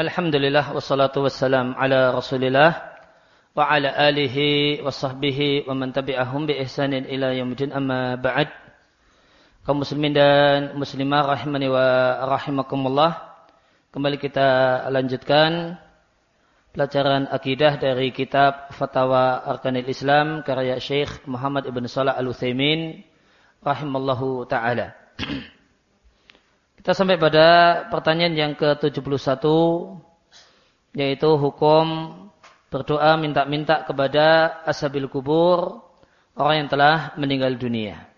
Alhamdulillah wassalatu wassalam ala Rasulillah wa ala alihi wa sahbihi wa man tabi'ahum bi ihsanin ila yaumil amma ba'd. Kaum muslimin dan muslimah rahimani wa rahimakumullah. Kembali kita lanjutkan pelajaran akidah dari kitab Fatawa Arkanil Islam karya Syekh Muhammad Ibn Salah Al-Utsaimin rahimallahu taala. Kita sampai pada pertanyaan yang ke-71 yaitu hukum berdoa minta-minta kepada ashabil kubur orang yang telah meninggal dunia.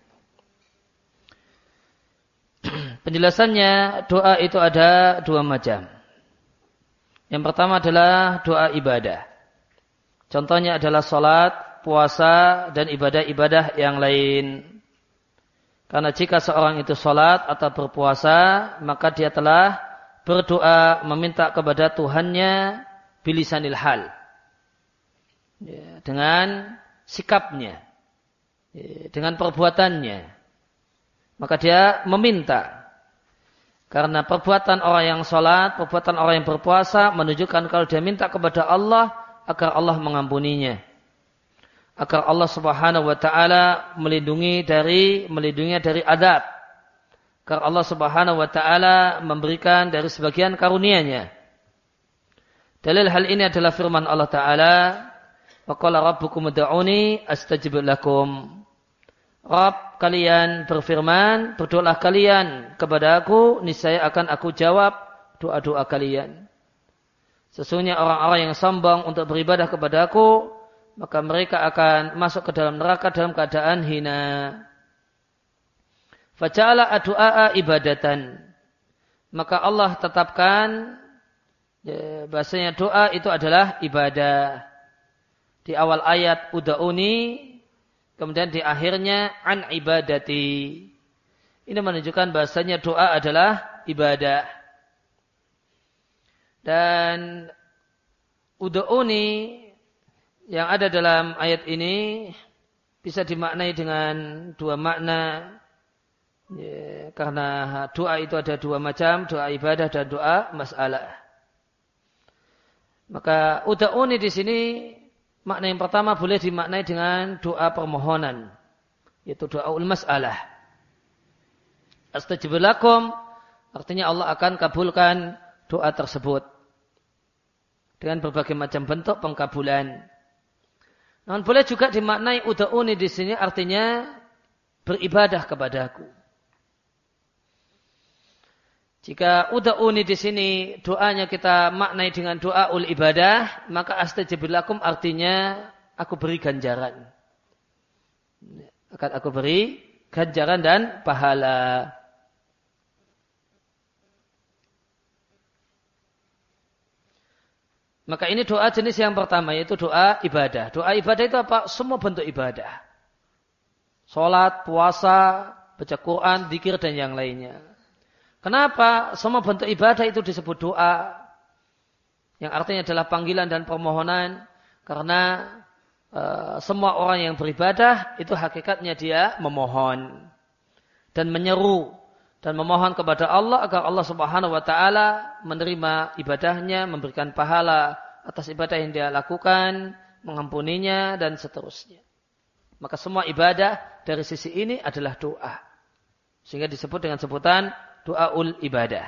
Penjelasannya doa itu ada dua macam. Yang pertama adalah doa ibadah. Contohnya adalah salat, puasa dan ibadah-ibadah yang lain. Karena jika seorang itu sholat atau berpuasa, maka dia telah berdoa meminta kepada Tuhannya bilisanil hal. Ya, dengan sikapnya. Ya, dengan perbuatannya. Maka dia meminta. Karena perbuatan orang yang sholat, perbuatan orang yang berpuasa menunjukkan kalau dia minta kepada Allah agar Allah mengampuninya agar Allah Subhanahu wa taala melindungi dari melindunginya dari adab. Agar Allah Subhanahu wa taala memberikan dari sebagian karunia-Nya. Dalil hal ini adalah firman Allah taala, "Wa qala rabbukum ud'uni astajib lakum." Rabb kalian berfirman, berdoalah kalian kepada aku, niscaya akan aku jawab doa-doa kalian. Sesungguhnya orang-orang yang sombong untuk beribadah kepada aku, maka mereka akan masuk ke dalam neraka dalam keadaan hina. Faja'ala adu'a ibadatan. Maka Allah tetapkan ya, bahasanya doa itu adalah ibadah. Di awal ayat uda'uni, kemudian di akhirnya an ibadati. Ini menunjukkan bahasanya doa adalah ibadah. Dan uda'uni yang ada dalam ayat ini bisa dimaknai dengan dua makna. Ya, karena doa itu ada dua macam doa ibadah dan doa masalah. Maka uda'uni di sini makna yang pertama boleh dimaknai dengan doa permohonan yaitu doa ul masalah. Astajib artinya Allah akan kabulkan doa tersebut dengan berbagai macam bentuk pengkabulan namun boleh juga dimaknai uda'uni di sini artinya beribadah kepadaku. Jika uda'uni di sini doanya kita maknai dengan doa ul ibadah, maka astajibilakum artinya aku beri ganjaran. Akan aku beri ganjaran dan pahala. Maka ini doa jenis yang pertama yaitu doa ibadah. Doa ibadah itu apa? Semua bentuk ibadah. Sholat, puasa, baca Quran, dikir dan yang lainnya. Kenapa semua bentuk ibadah itu disebut doa? Yang artinya adalah panggilan dan permohonan. Karena uh, semua orang yang beribadah itu hakikatnya dia memohon. Dan menyeru dan memohon kepada Allah agar Allah Subhanahu wa taala menerima ibadahnya, memberikan pahala atas ibadah yang dia lakukan, mengampuninya dan seterusnya. Maka semua ibadah dari sisi ini adalah doa. Sehingga disebut dengan sebutan doaul ibadah.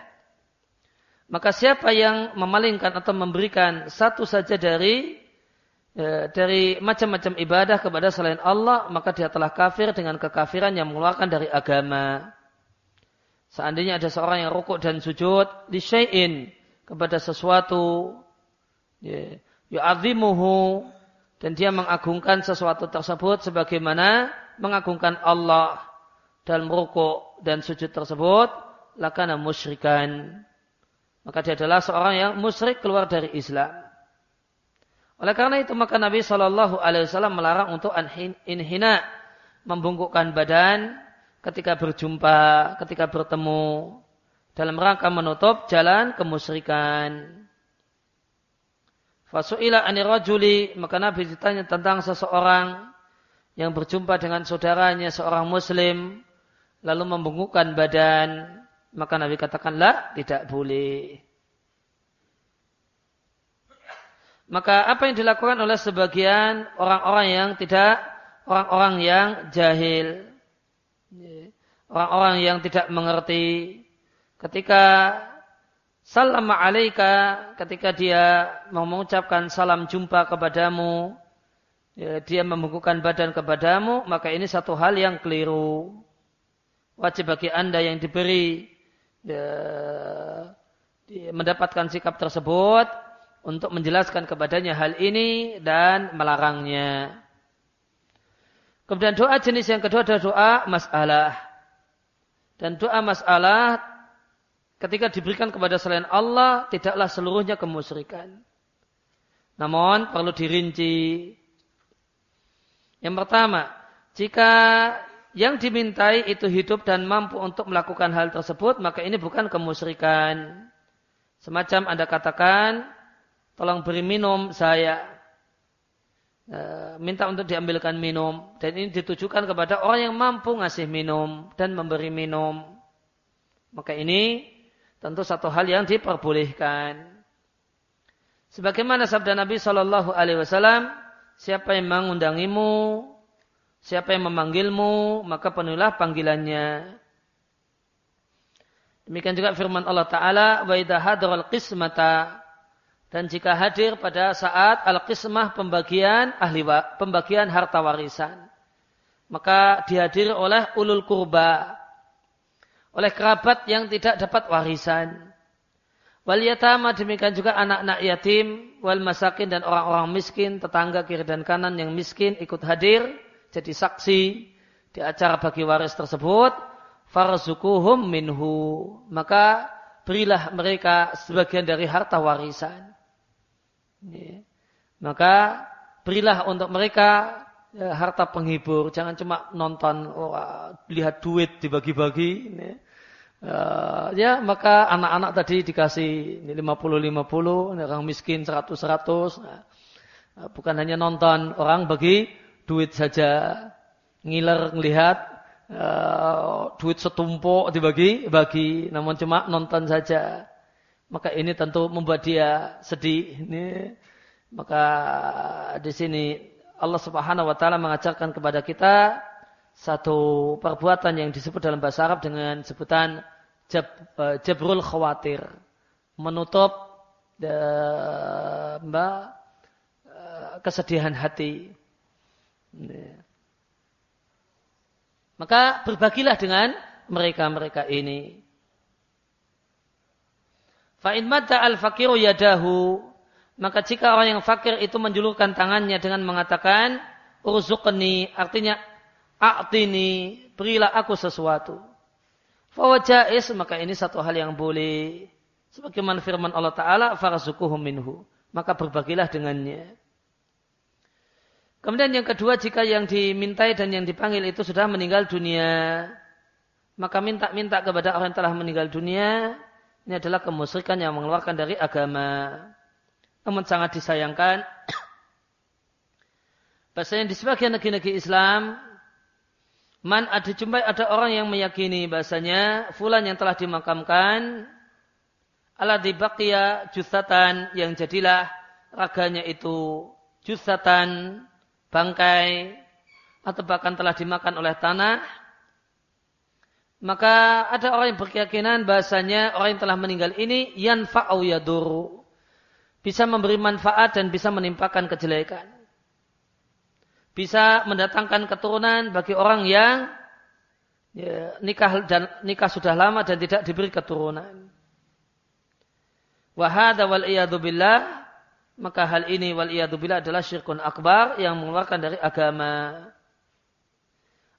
Maka siapa yang memalingkan atau memberikan satu saja dari e, dari macam-macam ibadah kepada selain Allah, maka dia telah kafir dengan kekafiran yang mengeluarkan dari agama. Seandainya ada seorang yang rukuk dan sujud di syai'in kepada sesuatu ya, dan dia mengagungkan sesuatu tersebut sebagaimana mengagungkan Allah dalam rukuk dan sujud tersebut lakana musyrikan. Maka dia adalah seorang yang musyrik keluar dari Islam. Oleh karena itu maka Nabi Shallallahu Alaihi Wasallam melarang untuk inhina membungkukkan badan ketika berjumpa, ketika bertemu dalam rangka menutup jalan kemusyrikan. Fasu'ila anirajuli, maka Nabi ditanya tentang seseorang yang berjumpa dengan saudaranya seorang muslim lalu membungkukkan badan, maka Nabi katakanlah tidak boleh. Maka apa yang dilakukan oleh sebagian orang-orang yang tidak orang-orang yang jahil, orang-orang yang tidak mengerti, ketika salam alaika, ketika dia mengucapkan salam jumpa kepadamu, ya, dia membukukan badan kepadamu, maka ini satu hal yang keliru. Wajib bagi anda yang diberi ya, mendapatkan sikap tersebut untuk menjelaskan kepadanya hal ini dan melarangnya. Kemudian doa jenis yang kedua adalah doa masalah. Dan doa masalah ketika diberikan kepada selain Allah tidaklah seluruhnya kemusyrikan. Namun perlu dirinci. Yang pertama, jika yang dimintai itu hidup dan mampu untuk melakukan hal tersebut, maka ini bukan kemusyrikan. Semacam Anda katakan, tolong beri minum saya. E, minta untuk diambilkan minum. Dan ini ditujukan kepada orang yang mampu ngasih minum dan memberi minum. Maka ini tentu satu hal yang diperbolehkan. Sebagaimana sabda Nabi Shallallahu Alaihi Wasallam, siapa yang mengundangimu, siapa yang memanggilmu, maka penuhilah panggilannya. Demikian juga firman Allah Ta'ala, wa idha qismata. Dan jika hadir pada saat al-qismah pembagian ahli pembagian harta warisan. Maka dihadiri oleh ulul kurba. Oleh kerabat yang tidak dapat warisan. Wal yatama demikian juga anak-anak yatim, wal masakin dan orang-orang miskin, tetangga kiri dan kanan yang miskin ikut hadir, jadi saksi di acara bagi waris tersebut farzukuhum minhu maka berilah mereka sebagian dari harta warisan maka berilah untuk mereka ya, harta penghibur. Jangan cuma nonton oh, lihat duit dibagi-bagi uh, ya maka anak-anak tadi dikasih 50 50 orang miskin 100 100 nah, bukan hanya nonton orang bagi duit saja. Ngiler ngelihat duit setumpuk dibagi bagi namun cuma nonton saja maka ini tentu membuat dia sedih. Ini maka di sini Allah Subhanahu wa taala mengajarkan kepada kita satu perbuatan yang disebut dalam bahasa Arab dengan sebutan jab, jabrul khawatir. Menutup mbak uh, kesedihan hati. Maka berbagilah dengan mereka-mereka ini. Fa'in mata al-fakiru yadahu. Maka jika orang yang fakir itu menjulurkan tangannya dengan mengatakan, Urzuqni, artinya, A'tini, berilah aku sesuatu. Fawajais, maka ini satu hal yang boleh. Sebagaimana firman Allah Ta'ala, Farzukuhum minhu. Maka berbagilah dengannya. Kemudian yang kedua, jika yang dimintai dan yang dipanggil itu sudah meninggal dunia, maka minta-minta kepada orang yang telah meninggal dunia, ini adalah kemusyrikan yang mengeluarkan dari agama. Namun sangat disayangkan, bahasanya di sebagian negeri-negeri Islam, man ada jumpai ada orang yang meyakini bahasanya fulan yang telah dimakamkan, ala dibakia jusatan yang jadilah raganya itu jusatan bangkai atau bahkan telah dimakan oleh tanah, maka ada orang yang berkeyakinan bahasanya orang yang telah meninggal ini yanfa'u yaduru. Bisa memberi manfaat dan bisa menimpakan kejelekan. Bisa mendatangkan keturunan bagi orang yang ya, nikah dan nikah sudah lama dan tidak diberi keturunan. Wahada wal billah maka hal ini wal billah adalah syirkun akbar yang mengeluarkan dari agama.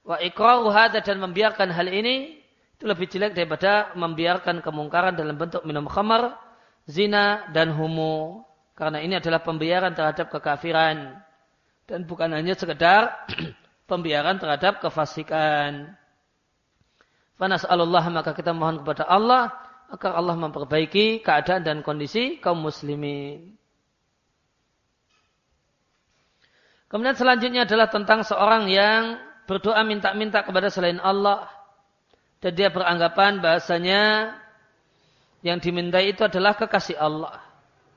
Wa iqraru hadha dan membiarkan hal ini itu lebih jelek daripada membiarkan kemungkaran dalam bentuk minum khamar, zina dan homo. Karena ini adalah pembiaran terhadap kekafiran dan bukan hanya sekedar pembiaran terhadap kefasikan. Allah maka kita mohon kepada Allah agar Allah memperbaiki keadaan dan kondisi kaum muslimin. Kemudian selanjutnya adalah tentang seorang yang berdoa minta-minta kepada selain Allah. Dan dia beranggapan bahasanya yang dimintai itu adalah kekasih Allah.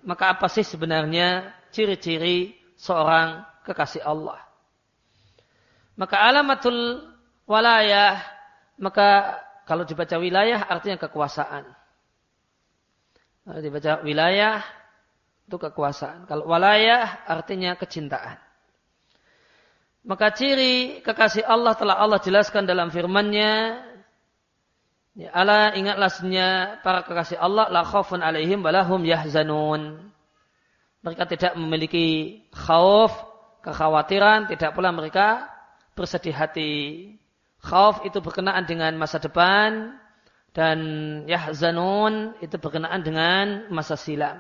Maka apa sih sebenarnya ciri-ciri seorang kekasih Allah. Maka alamatul walayah, maka kalau dibaca wilayah artinya kekuasaan. Kalau dibaca wilayah itu kekuasaan. Kalau walayah artinya kecintaan. Maka ciri kekasih Allah telah Allah jelaskan dalam firman-Nya. Ya, Allah ingatlah sebenarnya para kekasih Allah la khaufun alaihim walahum yahzanun. Mereka tidak memiliki khauf, kekhawatiran, tidak pula mereka bersedih hati. Khauf itu berkenaan dengan masa depan dan yahzanun itu berkenaan dengan masa silam.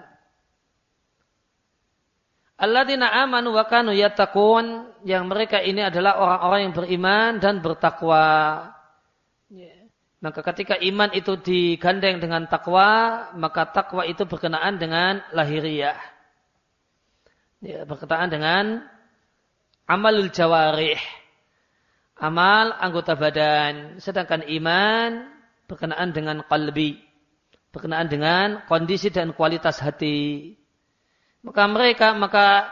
Alladzina amanu wa kanu yattaqun yang mereka ini adalah orang-orang yang beriman dan bertakwa. Ya. Maka ketika iman itu digandeng dengan takwa, maka takwa itu berkenaan dengan lahiriah. Ya, berkenaan dengan amalul jawarih amal anggota badan. Sedangkan iman berkenaan dengan qalbi. Berkenaan dengan kondisi dan kualitas hati. Maka mereka, maka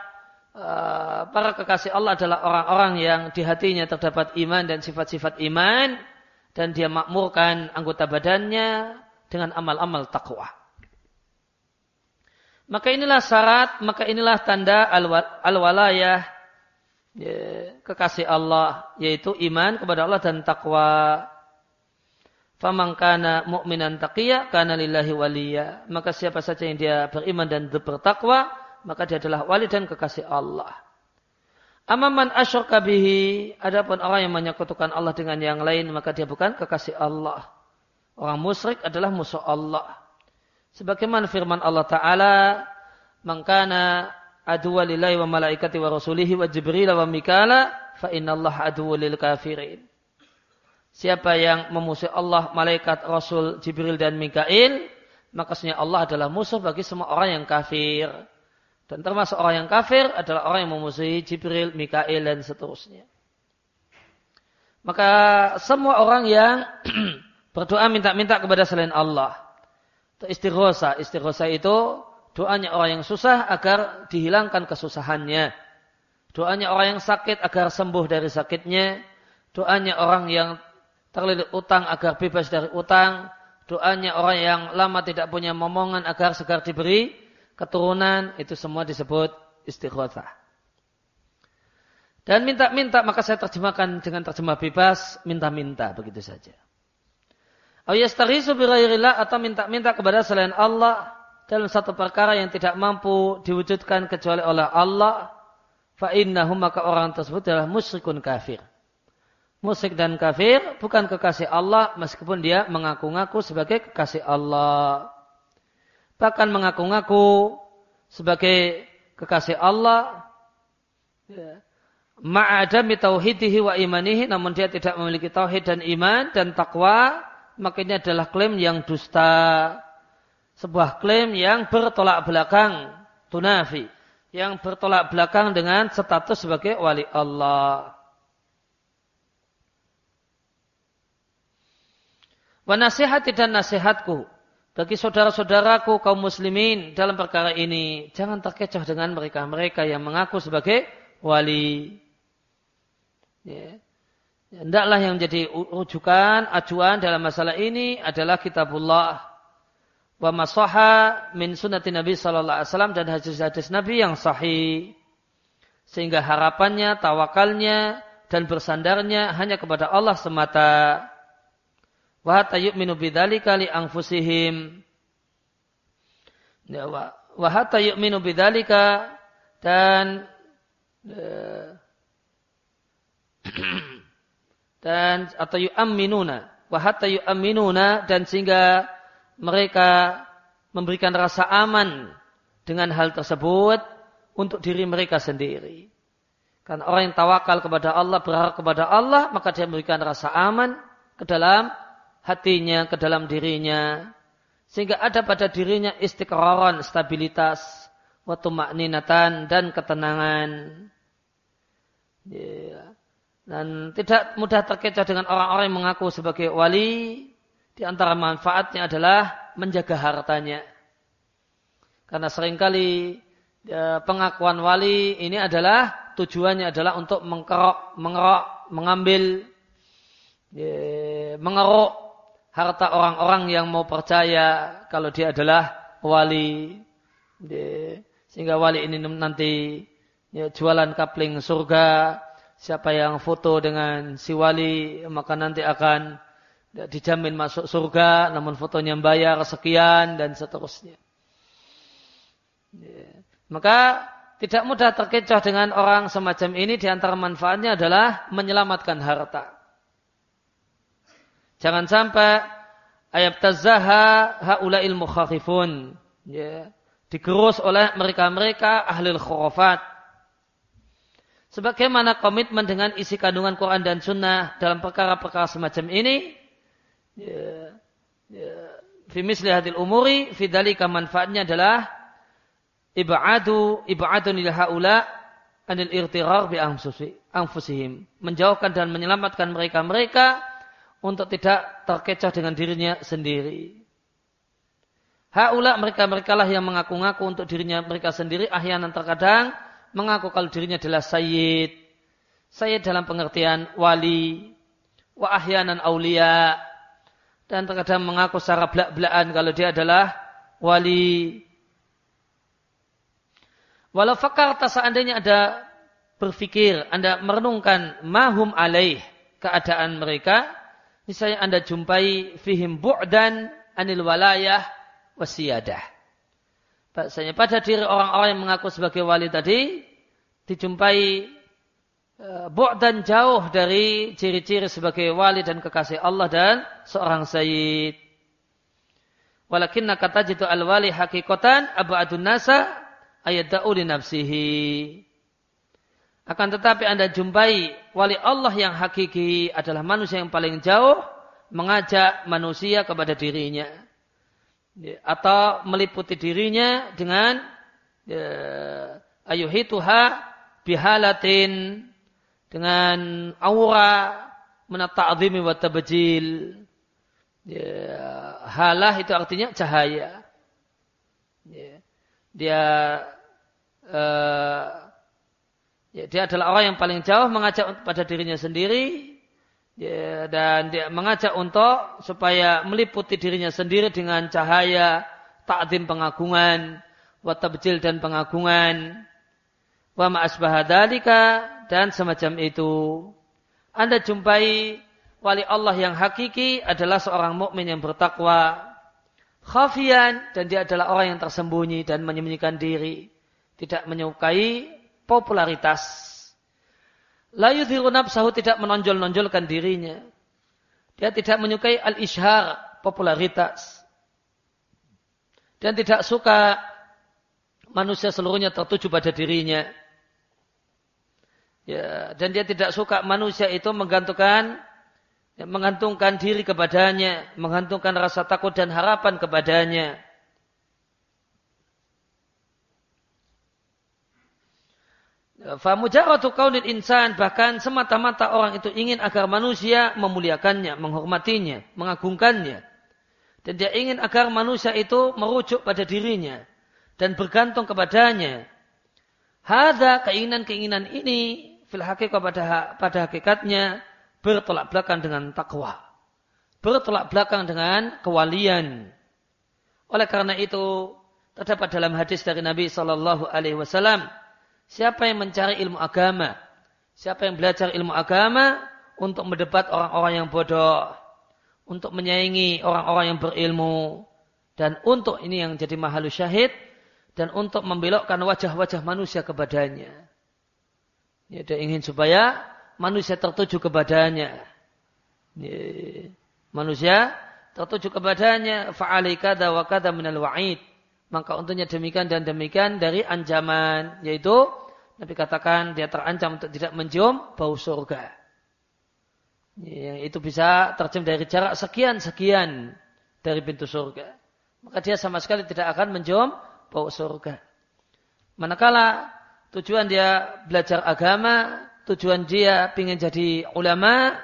uh, para kekasih Allah adalah orang-orang yang di hatinya terdapat iman dan sifat-sifat iman. Dan dia makmurkan anggota badannya dengan amal-amal takwa. Maka inilah syarat, maka inilah tanda al-walayah ya, kekasih Allah yaitu iman kepada Allah dan takwa. Faman kana mu'minan taqiyya kana lillahi waliya. Maka siapa saja yang dia beriman dan bertakwa, maka dia adalah wali dan kekasih Allah. Amaman asyurka bihi, adapun orang yang menyekutukan Allah dengan yang lain, maka dia bukan kekasih Allah. Orang musyrik adalah musuh Allah. Sebagaimana firman Allah Ta'ala, Mangkana aduwa lillahi wa malaikati wa rasulihi wa jibril wa mikala fa inna Allah aduwa lil kafirin. Siapa yang memusuhi Allah, malaikat, rasul, jibril dan mikail, maka Allah adalah musuh bagi semua orang yang kafir. Dan termasuk orang yang kafir adalah orang yang memusuhi Jibril, Mikail dan seterusnya. Maka semua orang yang berdoa minta-minta kepada selain Allah. Istighosa. Istighosa itu Doanya orang yang susah agar dihilangkan kesusahannya. Doanya orang yang sakit agar sembuh dari sakitnya. Doanya orang yang terlilit utang agar bebas dari utang. Doanya orang yang lama tidak punya momongan agar segar diberi keturunan. Itu semua disebut istighothah. Dan minta-minta, maka saya terjemahkan dengan terjemah bebas, minta-minta, begitu saja. Atau minta-minta kepada selain Allah, dalam satu perkara yang tidak mampu diwujudkan kecuali oleh Allah, fa maka orang tersebut adalah musyrikun kafir. Musyrik dan kafir bukan kekasih Allah meskipun dia mengaku-ngaku sebagai kekasih Allah. Bahkan mengaku-ngaku sebagai kekasih Allah ya, ma'adami tauhidihi wa imanihi namun dia tidak memiliki tauhid dan iman dan takwa maka ini adalah klaim yang dusta sebuah klaim yang bertolak belakang tunafi yang bertolak belakang dengan status sebagai wali Allah. Wa dan nasihatku bagi saudara-saudaraku kaum muslimin dalam perkara ini jangan terkecoh dengan mereka-mereka yang mengaku sebagai wali. Ya. Hendaklah yang menjadi rujukan, acuan dalam masalah ini adalah kitabullah wa masaha min sunnati Nabi sallallahu alaihi wasallam dan hadis-hadis Nabi yang sahih. Sehingga harapannya, tawakalnya dan bersandarnya hanya kepada Allah semata. Wa hatta yu'minu bidzalika li anfusihim. Ya, wa hatta yu'minu bidzalika dan eh, dan atau yu'amminuna wa hatta yu'amminuna dan sehingga mereka memberikan rasa aman dengan hal tersebut untuk diri mereka sendiri. Karena orang yang tawakal kepada Allah, berharap kepada Allah, maka dia memberikan rasa aman ke dalam hatinya, ke dalam dirinya. Sehingga ada pada dirinya istiqraran, stabilitas, waktu makninatan, dan ketenangan. Ya. Dan tidak mudah terkecoh dengan orang-orang yang mengaku sebagai wali, di antara manfaatnya adalah menjaga hartanya. Karena sering kali ya, pengakuan wali ini adalah tujuannya adalah untuk mengkerok, mengerok, mengambil, ya, mengeruk harta orang-orang yang mau percaya kalau dia adalah wali. Sehingga wali ini nanti ya, jualan kapling surga. Siapa yang foto dengan si wali maka nanti akan ya, dijamin masuk surga. Namun fotonya bayar sekian dan seterusnya. Ya. Maka tidak mudah terkecoh dengan orang semacam ini di antara manfaatnya adalah menyelamatkan harta. Jangan sampai ayat tazaha haula ilmu khafifun. Ya. Digerus oleh mereka-mereka ahli khurafat Sebagaimana komitmen dengan isi kandungan Quran dan Sunnah dalam perkara-perkara semacam ini, ya, ya, fi misli hadil umuri, fidalika manfaatnya adalah ibadu ibadun lil haula anil irtirar bi anfusihim. Menjauhkan dan menyelamatkan mereka-mereka untuk tidak terkecoh dengan dirinya sendiri. Haula mereka-mereka lah yang mengaku-ngaku untuk dirinya mereka sendiri ahyanan terkadang mengaku kalau dirinya adalah sayyid. Sayyid dalam pengertian wali. Wa ahyanan aulia. Dan terkadang mengaku secara belak-belakan kalau dia adalah wali. Walau fakar tak seandainya ada berpikir, Anda merenungkan mahum alaih keadaan mereka, misalnya Anda jumpai fihim bu'dan anil walayah wasiyadah bahasanya pada diri orang-orang yang mengaku sebagai wali tadi dijumpai uh, dan jauh dari ciri-ciri sebagai wali dan kekasih Allah dan seorang sayyid. Walakinna kata jitu al-wali hakikatan adun nasa ayat da'uli nafsihi. Akan tetapi anda jumpai wali Allah yang hakiki adalah manusia yang paling jauh mengajak manusia kepada dirinya. Ya, atau meliputi dirinya dengan ya, ayuhituha bihalatin dengan aura menata'zimi wa tabjil ya, halah itu artinya cahaya ya, dia uh, ya, dia adalah orang yang paling jauh mengajak pada dirinya sendiri. Ya, dan dia mengajak untuk supaya meliputi dirinya sendiri dengan cahaya ta'zim pengagungan watabjil dan pengagungan wa ma'asbahadalika dan semacam itu. Anda jumpai wali Allah yang hakiki adalah seorang mukmin yang bertakwa khafian dan dia adalah orang yang tersembunyi dan menyembunyikan diri tidak menyukai popularitas La yudhiru nafsahu tidak menonjol-nonjolkan dirinya. Dia tidak menyukai al-ishar, popularitas. Dan tidak suka manusia seluruhnya tertuju pada dirinya. Ya, dan dia tidak suka manusia itu menggantungkan ya, menggantungkan diri kepadanya, menggantungkan rasa takut dan harapan kepadanya. Famujaratu kaunil insan bahkan semata-mata orang itu ingin agar manusia memuliakannya, menghormatinya, mengagungkannya. Dan dia ingin agar manusia itu merujuk pada dirinya dan bergantung kepadanya. Hada keinginan-keinginan ini fil hakikat pada, pada hakikatnya bertolak belakang dengan takwa. Bertolak belakang dengan kewalian. Oleh karena itu terdapat dalam hadis dari Nabi Shallallahu Alaihi Wasallam Siapa yang mencari ilmu agama? Siapa yang belajar ilmu agama untuk mendebat orang-orang yang bodoh, untuk menyaingi orang-orang yang berilmu, dan untuk ini yang jadi mahalu syahid, dan untuk membelokkan wajah-wajah manusia kepadanya. Ya, dia ingin supaya manusia tertuju kepadanya. Ya, manusia tertuju kepadanya fa'alai kada wa kada minal wa'id maka untuknya demikian dan demikian dari ancaman yaitu Nabi katakan dia terancam untuk tidak mencium bau surga. Ya, itu bisa tercium dari jarak sekian-sekian dari pintu surga. Maka dia sama sekali tidak akan mencium bau surga. Manakala tujuan dia belajar agama, tujuan dia ingin jadi ulama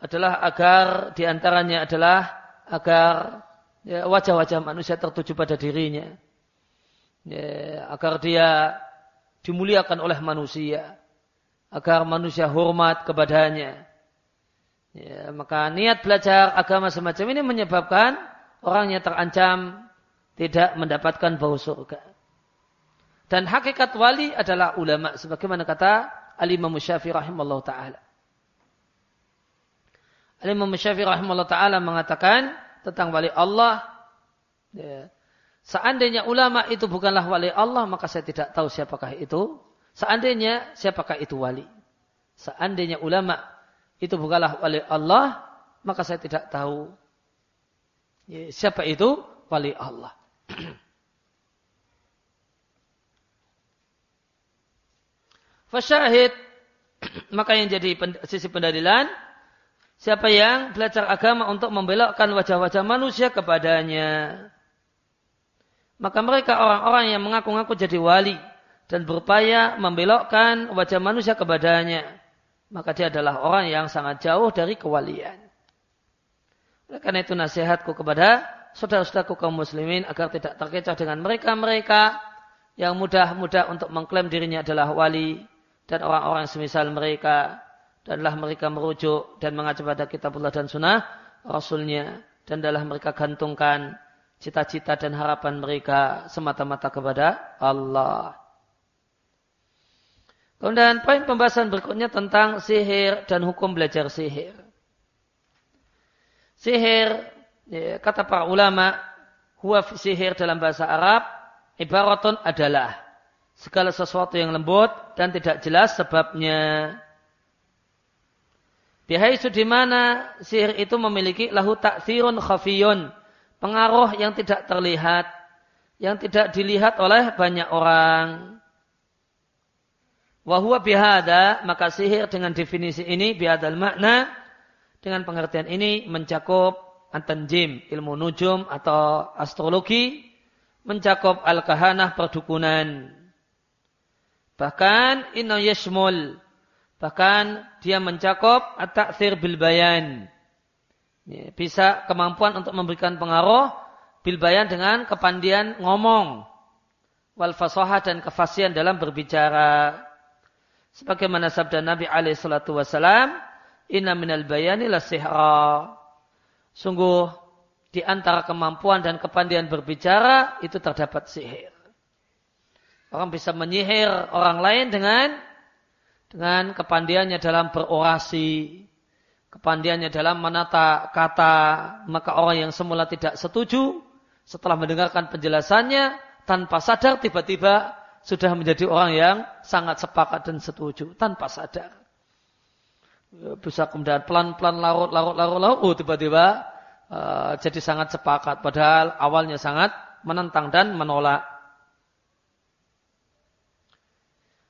adalah agar di antaranya adalah agar ya, wajah-wajah manusia tertuju pada dirinya. ya, agar dia dimuliakan oleh manusia, agar manusia hormat kepadanya. Ya, maka niat belajar agama semacam ini menyebabkan orangnya terancam tidak mendapatkan bau surga. Dan hakikat wali adalah ulama sebagaimana kata Al-Imam Syafi'i rahimallahu taala. Al-Imam Syafi'i rahimallahu taala mengatakan tentang wali Allah ya, Seandainya ulama itu bukanlah wali Allah, maka saya tidak tahu siapakah itu. Seandainya siapakah itu wali. Seandainya ulama itu bukanlah wali Allah, maka saya tidak tahu ya, siapa itu wali Allah. Fasyahid, maka yang jadi sisi pendalilan, siapa yang belajar agama untuk membelokkan wajah-wajah manusia kepadanya maka mereka orang-orang yang mengaku-ngaku jadi wali dan berupaya membelokkan wajah manusia kepadanya. Maka dia adalah orang yang sangat jauh dari kewalian. Oleh karena itu nasihatku kepada saudara-saudaraku kaum muslimin agar tidak terkecoh dengan mereka-mereka yang mudah-mudah untuk mengklaim dirinya adalah wali dan orang-orang semisal mereka danlah mereka merujuk dan mengacu pada kitabullah dan sunnah rasulnya dan adalah mereka gantungkan cita-cita dan harapan mereka semata-mata kepada Allah. Kemudian poin pembahasan berikutnya tentang sihir dan hukum belajar sihir. Sihir, ya, kata para ulama, huwa sihir dalam bahasa Arab, ibaratun adalah segala sesuatu yang lembut dan tidak jelas sebabnya. Bihaisu di mana sihir itu memiliki lahu taksirun khafiyun, pengaruh yang tidak terlihat, yang tidak dilihat oleh banyak orang. Wahua bihada, maka sihir dengan definisi ini, bihadal makna, dengan pengertian ini mencakup antanjim, ilmu nujum atau astrologi, mencakup al-kahanah perdukunan. Bahkan inna yashmul, bahkan dia mencakup at-ta'thir bil bayan, Ya, bisa kemampuan untuk memberikan pengaruh bilbayan dengan kepandian ngomong. Wal fasohah dan kefasihan dalam berbicara. Sebagaimana sabda Nabi alaihi salatu wasalam, Inna minal bayani la sihra. Sungguh di antara kemampuan dan kepandian berbicara itu terdapat sihir. Orang bisa menyihir orang lain dengan dengan kepandiannya dalam berorasi, kepandiannya dalam menata kata, maka orang yang semula tidak setuju, setelah mendengarkan penjelasannya, tanpa sadar tiba-tiba sudah menjadi orang yang sangat sepakat dan setuju, tanpa sadar. Bisa kemudian pelan-pelan larut, larut, larut, larut, oh tiba-tiba uh, jadi sangat sepakat. Padahal awalnya sangat menentang dan menolak.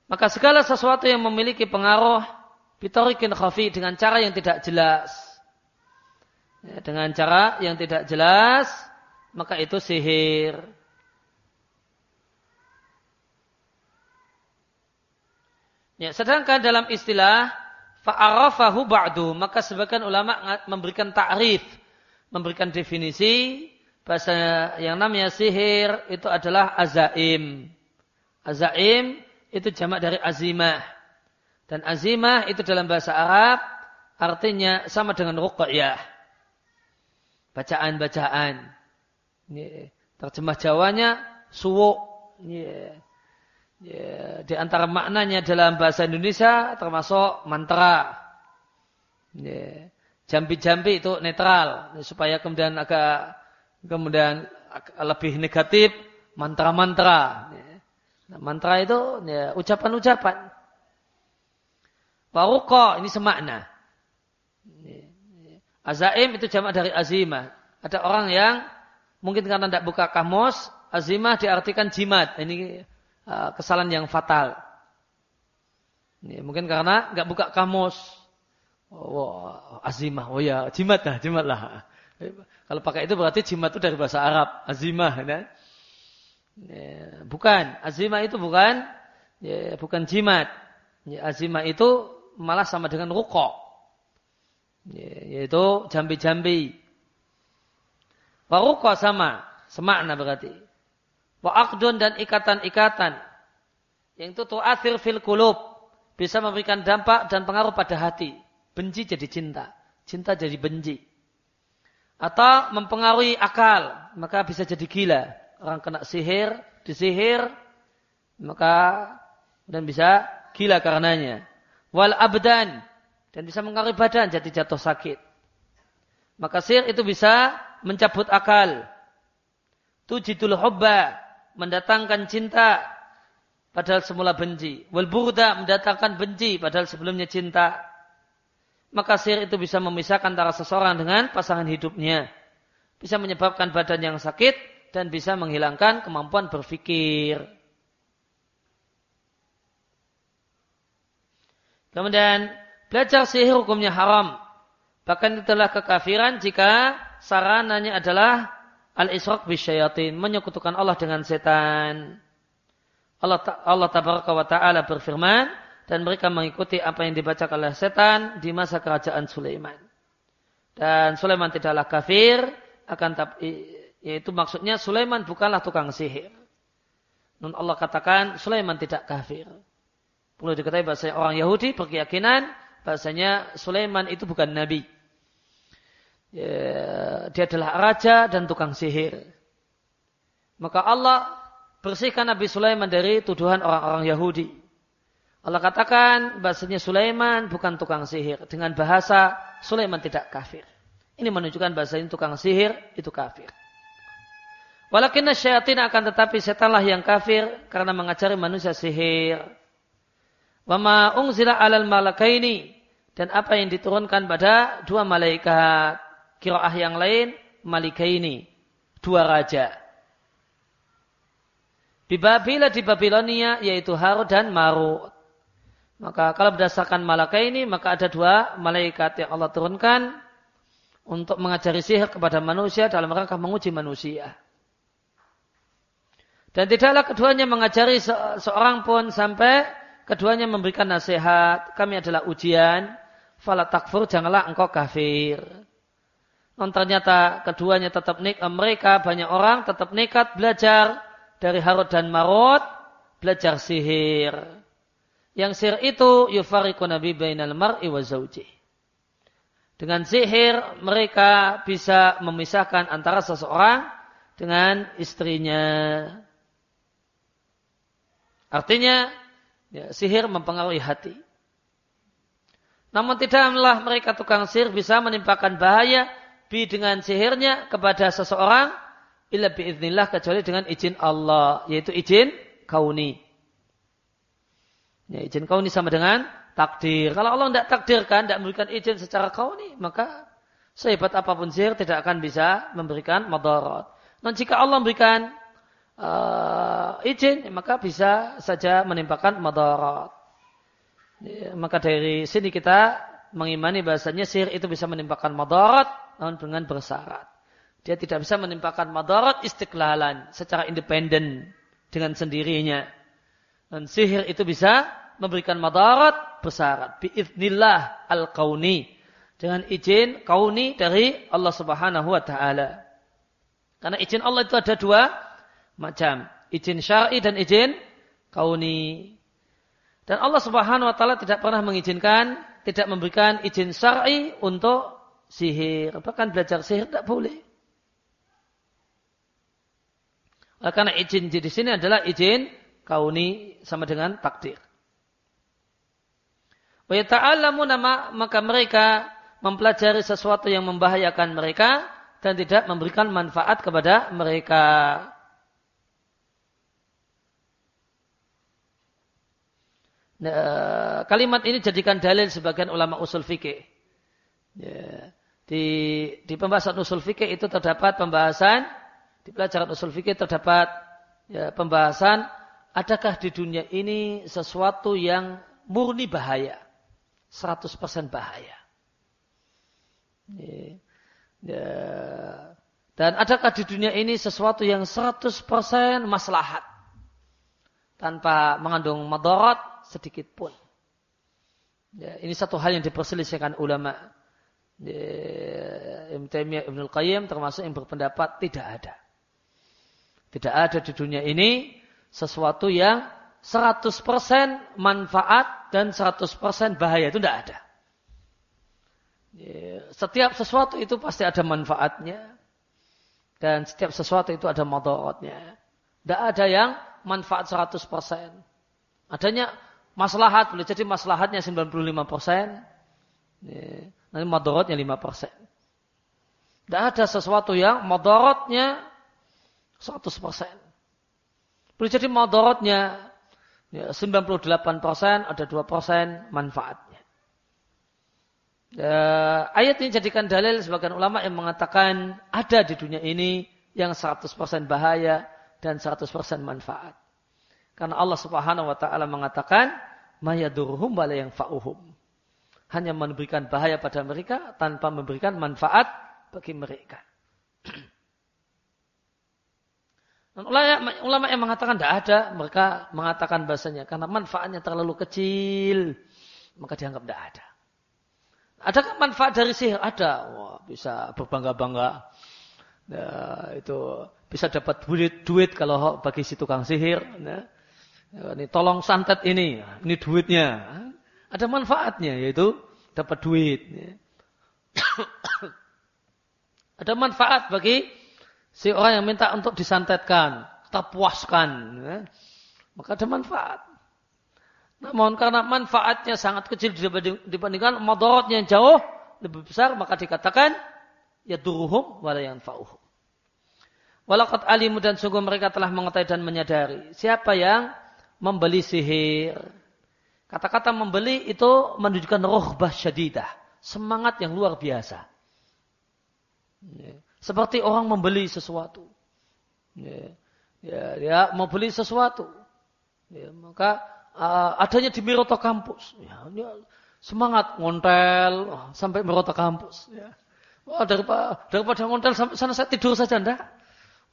Maka segala sesuatu yang memiliki pengaruh Bitarikin khafi dengan cara yang tidak jelas. Ya, dengan cara yang tidak jelas, maka itu sihir. Ya, sedangkan dalam istilah fa'arafahu ba'du, maka sebagian ulama memberikan ta'rif, memberikan definisi bahasa yang namanya sihir itu adalah azaim. Azaim itu jamak dari azimah. Dan azimah itu dalam bahasa Arab artinya sama dengan ruqyah. Bacaan-bacaan. Terjemah Jawanya suwuk. Di antara maknanya dalam bahasa Indonesia termasuk mantra. Jambi-jambi itu netral supaya kemudian agak kemudian lebih negatif mantra-mantra. Nah, mantra itu ucapan-ucapan. Waruqa ini semakna. Azaim itu jamak dari azimah. Ada orang yang mungkin karena tidak buka kamus, azimah diartikan jimat. Ini uh, kesalahan yang fatal. Ini, mungkin karena nggak buka kamus. Oh, azimah, oh ya jimat lah, jimat lah. Kalau pakai itu berarti jimat itu dari bahasa Arab, azimah. Ya. Bukan, azimah itu bukan, ya, bukan jimat. Ya, azimah itu malah sama dengan rukok. Yaitu jambi-jambi. Waruqa sama, semakna berarti. Wa aqdun dan ikatan-ikatan. Yang itu tu'athir fil kulub. Bisa memberikan dampak dan pengaruh pada hati. Benci jadi cinta. Cinta jadi benci. Atau mempengaruhi akal. Maka bisa jadi gila. Orang kena sihir, disihir. Maka dan bisa gila karenanya. Wal abdan. Dan bisa mengaruhi badan jadi jatuh sakit. Maka sihir itu bisa mencabut akal. Tujidul hubba mendatangkan cinta padahal semula benci. Wal burda mendatangkan benci padahal sebelumnya cinta. Maka sihir itu bisa memisahkan antara seseorang dengan pasangan hidupnya. Bisa menyebabkan badan yang sakit dan bisa menghilangkan kemampuan berpikir. Kemudian belajar sihir hukumnya haram. Bahkan itulah kekafiran jika sarananya adalah al-israk bisyayatin, menyekutukan Allah dengan setan. Allah Allah tabaraka wa taala berfirman dan mereka mengikuti apa yang dibacakan oleh setan di masa kerajaan Sulaiman. Dan Sulaiman tidaklah kafir, akan tapi yaitu maksudnya Sulaiman bukanlah tukang sihir. Nun Allah katakan Sulaiman tidak kafir. Perlu diketahui bahasa orang Yahudi berkeyakinan bahasanya Sulaiman itu bukan nabi ya, dia adalah raja dan tukang sihir. Maka Allah bersihkan Nabi Sulaiman dari tuduhan orang-orang Yahudi. Allah katakan bahasanya Sulaiman bukan tukang sihir. Dengan bahasa Sulaiman tidak kafir. Ini menunjukkan bahasa ini tukang sihir itu kafir. Walakin syaitan akan tetapi setanlah yang kafir karena mengajari manusia sihir. Wama ungzila alal malakaini dan apa yang diturunkan pada dua malaikat. Kiroah yang lain Malikaini. Dua raja. Di Babila di Babilonia yaitu Harut dan Marut. Maka kalau berdasarkan malaka ini maka ada dua malaikat yang Allah turunkan untuk mengajari sihir kepada manusia dalam rangka menguji manusia. Dan tidaklah keduanya mengajari seorang pun sampai keduanya memberikan nasihat. Kami adalah ujian. Fala takfur, janganlah engkau kafir. Non ternyata keduanya tetap nek mereka banyak orang tetap nekat belajar dari Harut dan Marut belajar sihir. Yang sihir itu yufariku nabi bainal mar'i wa zawji. Dengan sihir mereka bisa memisahkan antara seseorang dengan istrinya. Artinya ya, sihir mempengaruhi hati. Namun tidaklah mereka tukang sihir bisa menimpakan bahaya bi dengan sihirnya kepada seseorang illa biiznillah kecuali dengan izin Allah yaitu izin kauni. Ya, izin kauni sama dengan takdir. Kalau Allah tidak takdirkan, tidak memberikan izin secara kauni, maka sehebat apa pun sihir tidak akan bisa memberikan madarat. Dan jika Allah memberikan uh, izin, maka bisa saja menimpakan madarat. Ya, maka dari sini kita mengimani bahasanya sihir itu bisa menimpakan madarat namun dengan bersyarat. Dia tidak bisa menimpakan madarat istiqlalan secara independen dengan sendirinya. Dan sihir itu bisa memberikan madarat bersyarat. Biiznillah al-kauni. Dengan izin kauni dari Allah subhanahu wa ta'ala. Karena izin Allah itu ada dua macam. Izin syar'i dan izin kauni. Dan Allah subhanahu wa ta'ala tidak pernah mengizinkan, tidak memberikan izin syar'i untuk sihir. Bahkan belajar sihir tidak boleh. Karena izin di sini adalah izin kauni sama dengan takdir. Wa yata'allamu nama maka mereka mempelajari sesuatu yang membahayakan mereka dan tidak memberikan manfaat kepada mereka. Nah, kalimat ini jadikan dalil sebagian ulama usul fikih. Ya. Di di pembahasan usul fikih itu terdapat pembahasan di pelajaran usul fikih terdapat ya, pembahasan adakah di dunia ini sesuatu yang murni bahaya? 100% bahaya. Ya, ya. dan adakah di dunia ini sesuatu yang 100% maslahat? Tanpa mengandung madarat sedikit pun ya, ini satu hal yang diperselisihkan ulama Ibn Taimiyah Ibn Qayyim termasuk yang berpendapat tidak ada. Tidak ada di dunia ini sesuatu yang 100% manfaat dan 100% bahaya. Itu tidak ada. Ya, setiap sesuatu itu pasti ada manfaatnya. Dan setiap sesuatu itu ada motorotnya. Tidak ada yang manfaat 100%. Adanya maslahat, boleh jadi maslahatnya 95%. Ya, nanti madorotnya 5%. Tidak ada sesuatu yang madorotnya 100%. Boleh jadi madorotnya ya, 98%, ada 2% manfaatnya. Ya, ayat ini jadikan dalil sebagian ulama yang mengatakan ada di dunia ini yang 100% bahaya dan 100% manfaat. Karena Allah Subhanahu wa taala mengatakan mayadurhum wala yang fa'uhum hanya memberikan bahaya pada mereka tanpa memberikan manfaat bagi mereka. Dan ulama, ulama yang mengatakan tidak ada, mereka mengatakan bahasanya karena manfaatnya terlalu kecil, maka dianggap tidak ada. Adakah manfaat dari sihir? Ada. Wah, bisa berbangga-bangga. Ya, itu bisa dapat duit, duit kalau bagi si tukang sihir. Ya. Ini tolong santet ini, ini duitnya ada manfaatnya yaitu dapat duit. Ada manfaat bagi si orang yang minta untuk disantetkan, terpuaskan. Maka ada manfaat. Namun karena manfaatnya sangat kecil dibandingkan madaratnya jauh lebih besar, maka dikatakan ya duruhum wala yanfa'uhum. Walakat alimu dan sungguh mereka telah mengetahui dan menyadari siapa yang membeli sihir, Kata-kata membeli itu menunjukkan rohbah syadidah. Semangat yang luar biasa. Ya. Seperti orang membeli sesuatu. Ya, ya dia mau beli sesuatu. Ya, maka uh, adanya di Miroto kampus. Ya, dia semangat ngontel oh, sampai Miroto kampus. Ya. Wah, daripada, daripada ngontel sampai sana saya tidur saja enggak.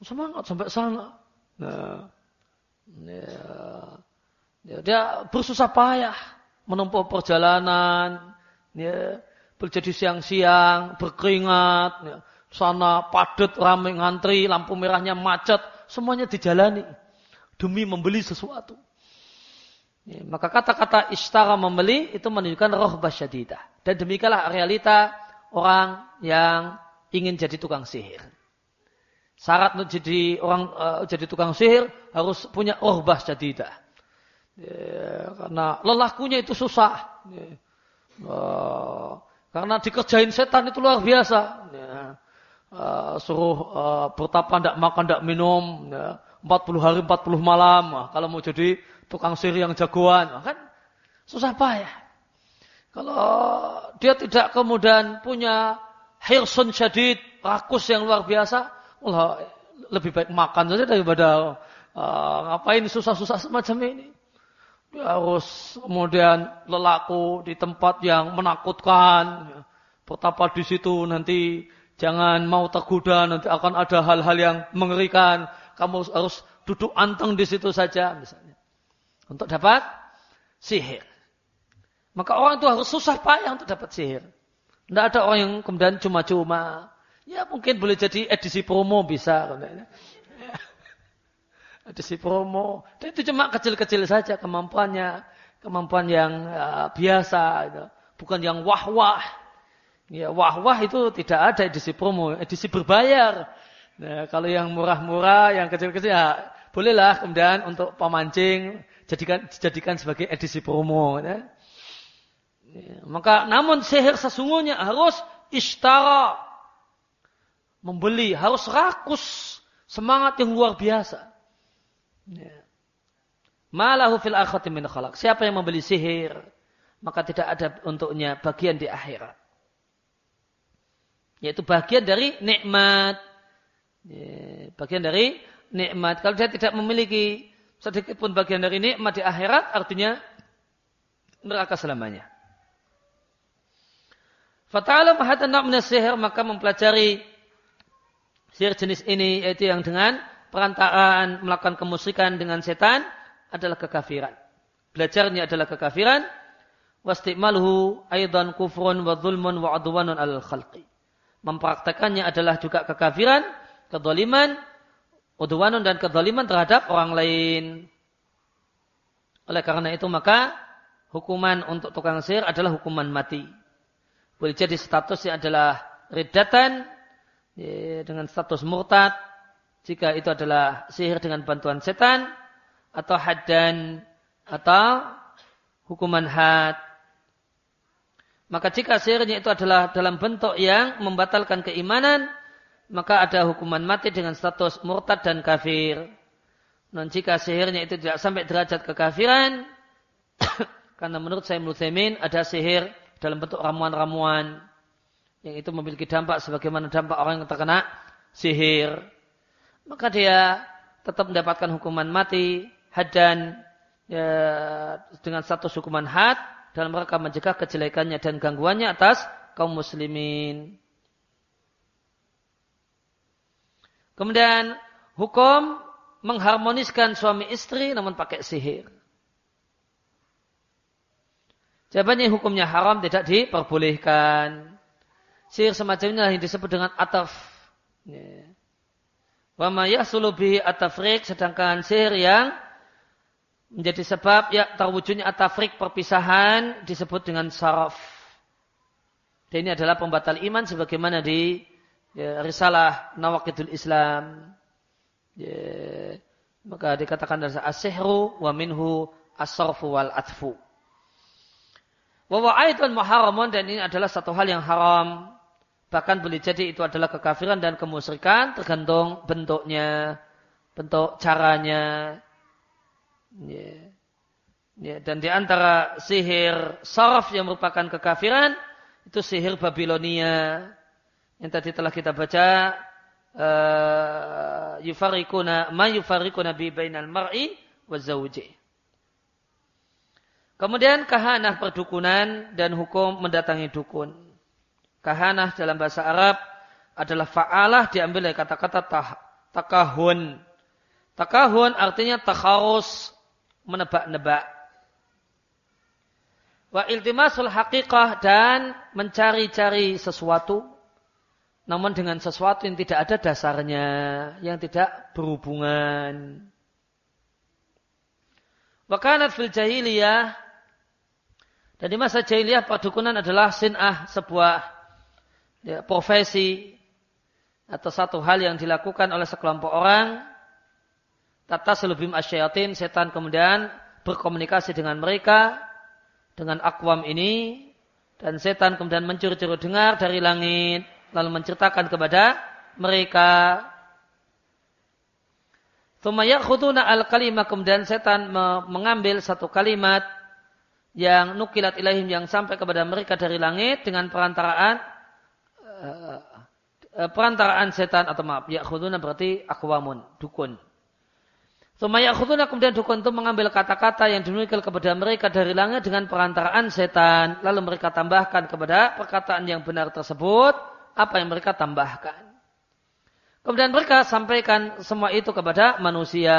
Semangat sampai sana. Nah, ya. Ya, dia bersusah payah menempuh perjalanan, ya, berjadi siang-siang, berkeringat, ya, sana padat, ramai ngantri, lampu merahnya macet, semuanya dijalani demi membeli sesuatu. Ya, maka kata-kata istara membeli itu menunjukkan roh basyadidah. Dan demikianlah realita orang yang ingin jadi tukang sihir. Syarat untuk jadi orang uh, jadi tukang sihir harus punya roh basyadidah. Ya, karena lelakunya itu susah. Ya. Uh, karena dikerjain setan itu luar biasa. Ya. Uh, suruh uh, bertapa tidak makan, tidak minum. Ya. 40 hari, 40 malam. Nah, kalau mau jadi tukang sihir yang jagoan. Nah, kan susah payah. Kalau dia tidak kemudian punya hirsun syadid, rakus yang luar biasa. Allah, lebih baik makan saja daripada uh, ngapain susah-susah semacam ini. Dia harus kemudian lelaku di tempat yang menakutkan. Betapa di situ nanti jangan mau tergoda, nanti akan ada hal-hal yang mengerikan. Kamu harus duduk anteng di situ saja misalnya. Untuk dapat sihir. Maka orang itu harus susah payah untuk dapat sihir. Tidak ada orang yang kemudian cuma-cuma. Ya mungkin boleh jadi edisi promo bisa edisi promo. Dan itu cuma kecil-kecil saja kemampuannya, kemampuan yang uh, biasa, gitu. bukan yang wah-wah. Ya, wah-wah itu tidak ada edisi promo, edisi berbayar. Nah, kalau yang murah-murah, yang kecil-kecil, ya bolehlah kemudian untuk pemancing jadikan dijadikan sebagai edisi promo. Ya. Ya, maka namun sihir sesungguhnya harus istara membeli, harus rakus semangat yang luar biasa. Ya. Malahu fil akhirati min khalaq. Siapa yang membeli sihir, maka tidak ada untuknya bagian di akhirat. Yaitu bagian dari nikmat. Ya, bagian dari nikmat. Kalau dia tidak memiliki sedikit pun bagian dari nikmat di akhirat, artinya neraka selamanya. Fata'ala mahatan sihir, maka mempelajari sihir jenis ini, yaitu yang dengan perantaraan melakukan kemusyrikan dengan setan adalah kekafiran. Belajarnya adalah kekafiran. Wastimaluhu aidan kufrun wa dhulmun wa adwanun al khalqi. Mempraktekannya adalah juga kekafiran, kedoliman, udwanun dan kezaliman terhadap orang lain. Oleh karena itu maka hukuman untuk tukang sihir adalah hukuman mati. Boleh jadi statusnya adalah riddatan dengan status murtad jika itu adalah sihir dengan bantuan setan atau haddan atau hukuman had. Maka jika sihirnya itu adalah dalam bentuk yang membatalkan keimanan, maka ada hukuman mati dengan status murtad dan kafir. Dan jika sihirnya itu tidak sampai derajat kekafiran, karena menurut saya Muthaimin ada sihir dalam bentuk ramuan-ramuan yang itu memiliki dampak sebagaimana dampak orang yang terkena sihir. Maka dia tetap mendapatkan hukuman mati, hadan ya, dengan status hukuman had dalam rangka mencegah kejelekannya dan gangguannya atas kaum muslimin. Kemudian hukum mengharmoniskan suami istri namun pakai sihir. Jawabannya hukumnya haram tidak diperbolehkan. Sihir semacam ini yang disebut dengan ataf. Ya. Wa ma yahsulu bihi atafrik sedangkan sihir yang menjadi sebab ya terwujudnya atafrik perpisahan disebut dengan saraf. Dan ini adalah pembatal iman sebagaimana di ya, risalah Nawakidul Islam. Ya, maka dikatakan adalah as-sihru wa minhu as-sarfu wal atfu. Wa muharamun dan ini adalah satu hal yang haram Bahkan boleh jadi itu adalah kekafiran dan kemusyrikan tergantung bentuknya, bentuk caranya. Yeah. Yeah. Dan di antara sihir saraf yang merupakan kekafiran itu sihir Babilonia yang tadi telah kita baca uh, yufarikuna ma yufarikuna bi bainal mar'i wa zawji. Kemudian kahanah perdukunan dan hukum mendatangi dukun. Kahanah dalam bahasa Arab adalah fa'alah diambil dari kata-kata takahun. Takahun artinya takharus, menebak-nebak. Wa iltimasul haqiqah dan mencari-cari sesuatu namun dengan sesuatu yang tidak ada dasarnya, yang tidak berhubungan. Wakanat fil jahiliyah dan di masa jahiliyah perdukunan adalah sinah sebuah ya, profesi atau satu hal yang dilakukan oleh sekelompok orang tata selubim asyayatin setan kemudian berkomunikasi dengan mereka dengan akwam ini dan setan kemudian mencuri-curi dengar dari langit lalu menceritakan kepada mereka. Khutuna al kalimah kemudian setan mengambil satu kalimat yang nukilat ilahim yang sampai kepada mereka dari langit dengan perantaraan perantaraan setan atau maaf ya khuduna berarti akwamun dukun. Sumaya khuduna kemudian dukun itu mengambil kata-kata yang dinukil kepada mereka dari langit dengan perantaraan setan. Lalu mereka tambahkan kepada perkataan yang benar tersebut apa yang mereka tambahkan. Kemudian mereka sampaikan semua itu kepada manusia.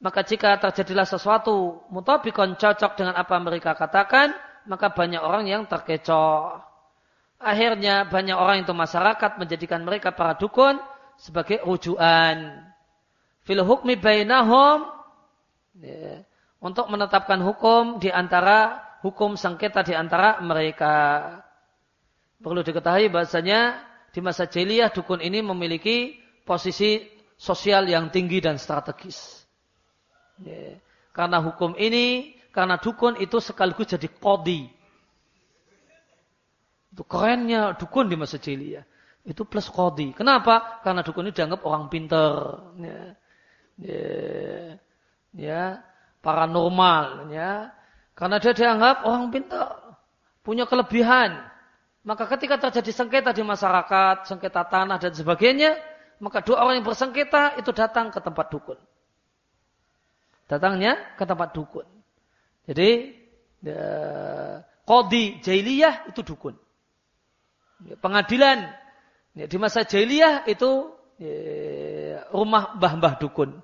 Maka jika terjadilah sesuatu mutabikon cocok dengan apa mereka katakan, maka banyak orang yang terkecoh. Akhirnya banyak orang itu masyarakat menjadikan mereka para dukun sebagai rujukan. Fil hukmi bainahum ya, untuk menetapkan hukum di antara hukum sengketa di antara mereka. Perlu diketahui bahasanya di masa jahiliyah dukun ini memiliki posisi sosial yang tinggi dan strategis. Ya, karena hukum ini, karena dukun itu sekaligus jadi kodi itu kerennya dukun di masa jahiliyah. Itu plus kodi. Kenapa? Karena dukun ini dianggap orang pinter. Ya, ya, ya paranormal. Ya. Karena dia dianggap orang pinter. Punya kelebihan. Maka ketika terjadi sengketa di masyarakat, sengketa tanah dan sebagainya, maka dua orang yang bersengketa itu datang ke tempat dukun. Datangnya ke tempat dukun. Jadi, ya, kodi jahiliyah itu dukun. Ya, pengadilan ya, di masa jahiliyah itu ya, rumah mbah-mbah dukun.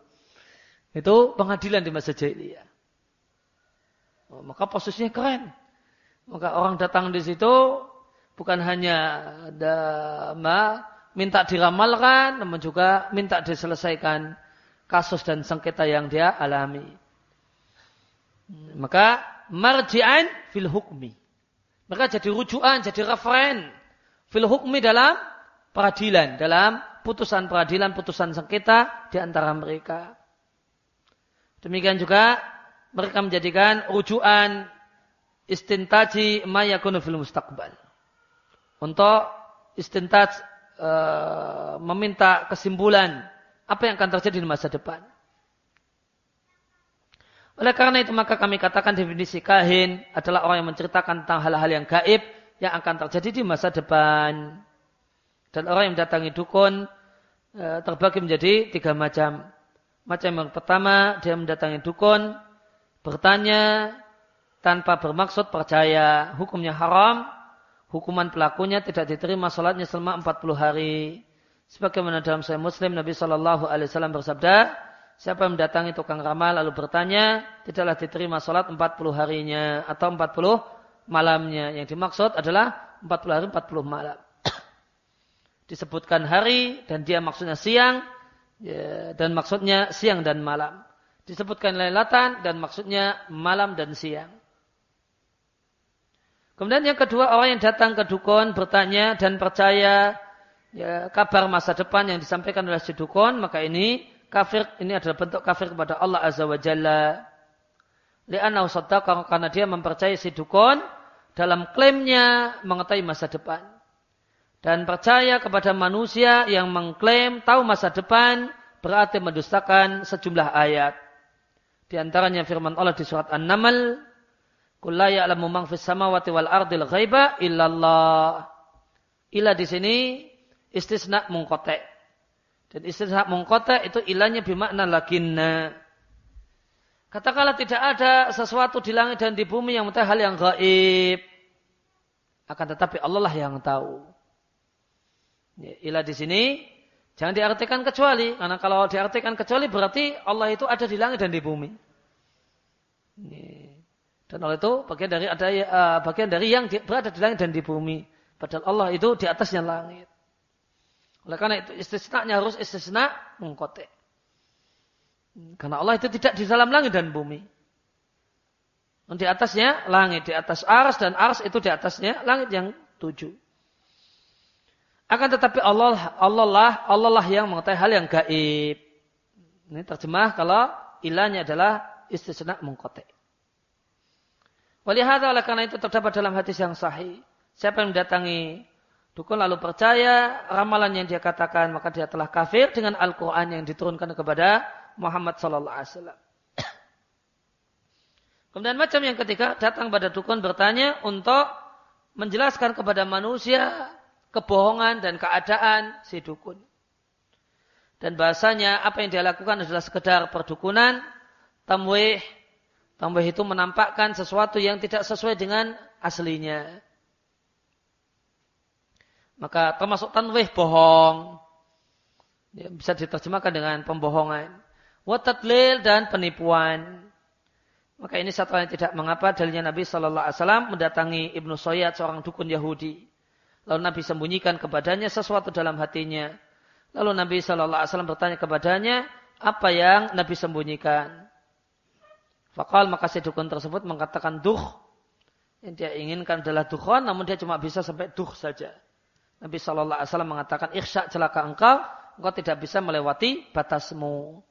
Itu pengadilan di masa jahiliyah. Oh, maka posisinya keren. Maka orang datang di situ bukan hanya ada ma minta diramalkan, namun juga minta diselesaikan kasus dan sengketa yang dia alami. Maka marji'an fil hukmi. Maka jadi rujukan, jadi referen fil hukmi dalam peradilan, dalam putusan peradilan, putusan sengketa di antara mereka. Demikian juga mereka menjadikan rujukan istintaji mayakunu fil mustaqbal. Untuk istintaj e, meminta kesimpulan apa yang akan terjadi di masa depan. Oleh karena itu maka kami katakan definisi kahin adalah orang yang menceritakan tentang hal-hal yang gaib yang akan terjadi di masa depan. Dan orang yang mendatangi dukun e, terbagi menjadi tiga macam. Macam yang pertama dia mendatangi dukun bertanya tanpa bermaksud percaya hukumnya haram, hukuman pelakunya tidak diterima salatnya selama 40 hari. Sebagaimana dalam Sahih Muslim Nabi Shallallahu Alaihi Wasallam bersabda, siapa yang mendatangi tukang ramal lalu bertanya, tidaklah diterima salat 40 harinya atau 40 malamnya. Yang dimaksud adalah 40 hari 40 malam. Disebutkan hari dan dia maksudnya siang ya, dan maksudnya siang dan malam. Disebutkan lailatan dan maksudnya malam dan siang. Kemudian yang kedua orang yang datang ke dukun bertanya dan percaya ya, kabar masa depan yang disampaikan oleh si dukun maka ini kafir ini adalah bentuk kafir kepada Allah Azza wa Jalla. Karena dia mempercayai si dukun dalam klaimnya mengetahui masa depan. Dan percaya kepada manusia yang mengklaim tahu masa depan berarti mendustakan sejumlah ayat. Di antaranya firman Allah di surat An-Naml Kulla ya'lamu man samawati wal ardil ghaiba illallah. Ila di sini istisna mungkotek. Dan istisna mungkotek itu ilahnya bermakna lakinna. Katakanlah tidak ada sesuatu di langit dan di bumi yang mengetahui hal yang gaib. Akan tetapi Allah lah yang tahu. Ya, ilah di sini jangan diartikan kecuali. Karena kalau diartikan kecuali berarti Allah itu ada di langit dan di bumi. Ya. Dan oleh itu bagian dari ada uh, bagian dari yang berada di langit dan di bumi. Padahal Allah itu di atasnya langit. Oleh karena itu istisnanya harus istisna mengkote. Karena Allah itu tidak di dalam langit dan bumi. Di atasnya langit, di atas ars dan ars itu di atasnya langit yang tujuh. Akan tetapi Allah Allah lah Allah lah yang mengetahui hal yang gaib. Ini terjemah kalau ilahnya adalah istisna mengkotek. Walihada oleh karena itu terdapat dalam hadis yang sahih. Siapa yang mendatangi dukun lalu percaya ramalan yang dia katakan maka dia telah kafir dengan Al-Quran yang diturunkan kepada Muhammad Sallallahu Alaihi Wasallam. Kemudian macam yang ketiga datang pada dukun bertanya untuk menjelaskan kepada manusia kebohongan dan keadaan si dukun. Dan bahasanya apa yang dia lakukan adalah sekedar perdukunan, tamwih, Tambah itu menampakkan sesuatu yang tidak sesuai dengan aslinya. Maka termasuk tanwih bohong. Ya, bisa diterjemahkan dengan pembohongan. Watadlil dan penipuan. Maka ini satu yang tidak mengapa dalilnya Nabi Shallallahu Alaihi Wasallam mendatangi Ibnu Soyad seorang dukun Yahudi. Lalu Nabi sembunyikan kepadanya sesuatu dalam hatinya. Lalu Nabi Shallallahu Alaihi Wasallam bertanya kepadanya apa yang Nabi sembunyikan. Fakal maka si dukun tersebut mengatakan duh. Yang dia inginkan adalah dukhon, namun dia cuma bisa sampai duh saja. Nabi Shallallahu Alaihi Wasallam mengatakan ikhsya celaka engkau, engkau tidak bisa melewati batasmu.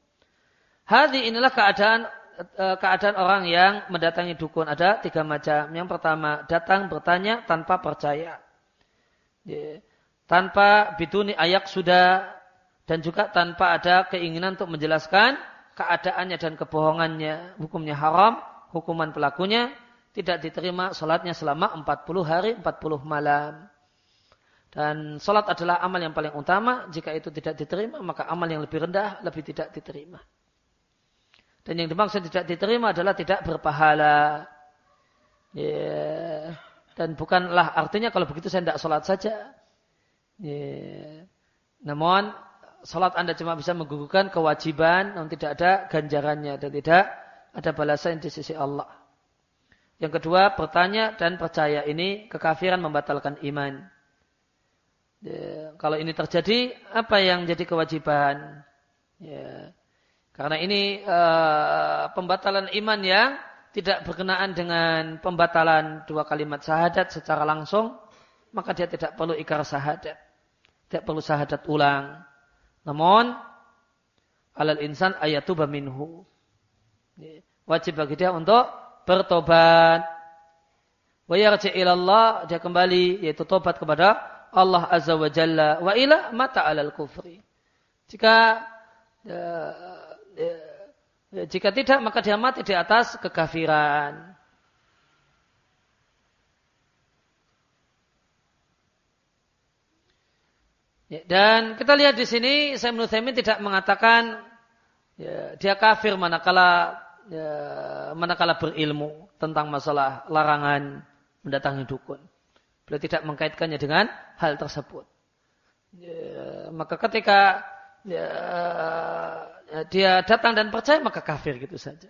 Hadi inilah keadaan e, keadaan orang yang mendatangi dukun ada tiga macam. Yang pertama datang bertanya tanpa percaya, tanpa biduni ayak sudah dan juga tanpa ada keinginan untuk menjelaskan keadaannya dan kebohongannya, hukumnya haram, hukuman pelakunya tidak diterima salatnya selama 40 hari 40 malam. Dan salat adalah amal yang paling utama. Jika itu tidak diterima, maka amal yang lebih rendah lebih tidak diterima. Dan yang dimaksud tidak diterima adalah tidak berpahala. Ya. Dan bukanlah artinya kalau begitu saya tidak salat saja. Ya. Namun salat Anda cuma bisa menggugurkan kewajiban, namun tidak ada ganjarannya dan tidak ada balasan di sisi Allah. Yang kedua, bertanya dan percaya ini kekafiran membatalkan iman. Ya, kalau ini terjadi, apa yang jadi kewajiban? Ya. Karena ini uh, pembatalan iman yang tidak berkenaan dengan pembatalan dua kalimat syahadat secara langsung, maka dia tidak perlu ikrar syahadat. Tidak perlu syahadat ulang. Namun, alal insan ayatuba minhu. Ya. Wajib bagi dia untuk bertobat. Wa yarji ilallah, dia kembali, yaitu tobat kepada Allah Azza wa Jalla wa ila mata alal kufri. Jika ya, jika tidak maka dia mati di atas kekafiran. Ya, dan kita lihat di sini saya menurut tidak mengatakan ya, dia kafir manakala ya, manakala berilmu tentang masalah larangan mendatangi dukun. Beliau tidak mengkaitkannya dengan hal tersebut. Ya, maka ketika ya, dia datang dan percaya maka kafir gitu saja.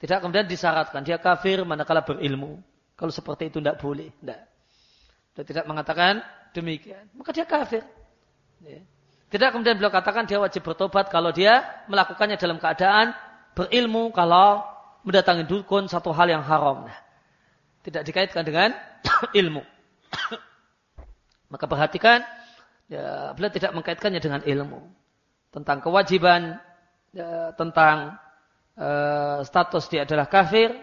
Tidak kemudian disyaratkan dia kafir manakala berilmu. Kalau seperti itu tidak boleh. Tidak. Dia tidak mengatakan demikian. Maka dia kafir. Ya. Tidak kemudian beliau katakan dia wajib bertobat kalau dia melakukannya dalam keadaan berilmu kalau mendatangi dukun satu hal yang haram. Nah, tidak dikaitkan dengan ilmu. Maka perhatikan, ya, beliau tidak mengkaitkannya dengan ilmu. Tentang kewajiban, ya, tentang uh, status dia adalah kafir,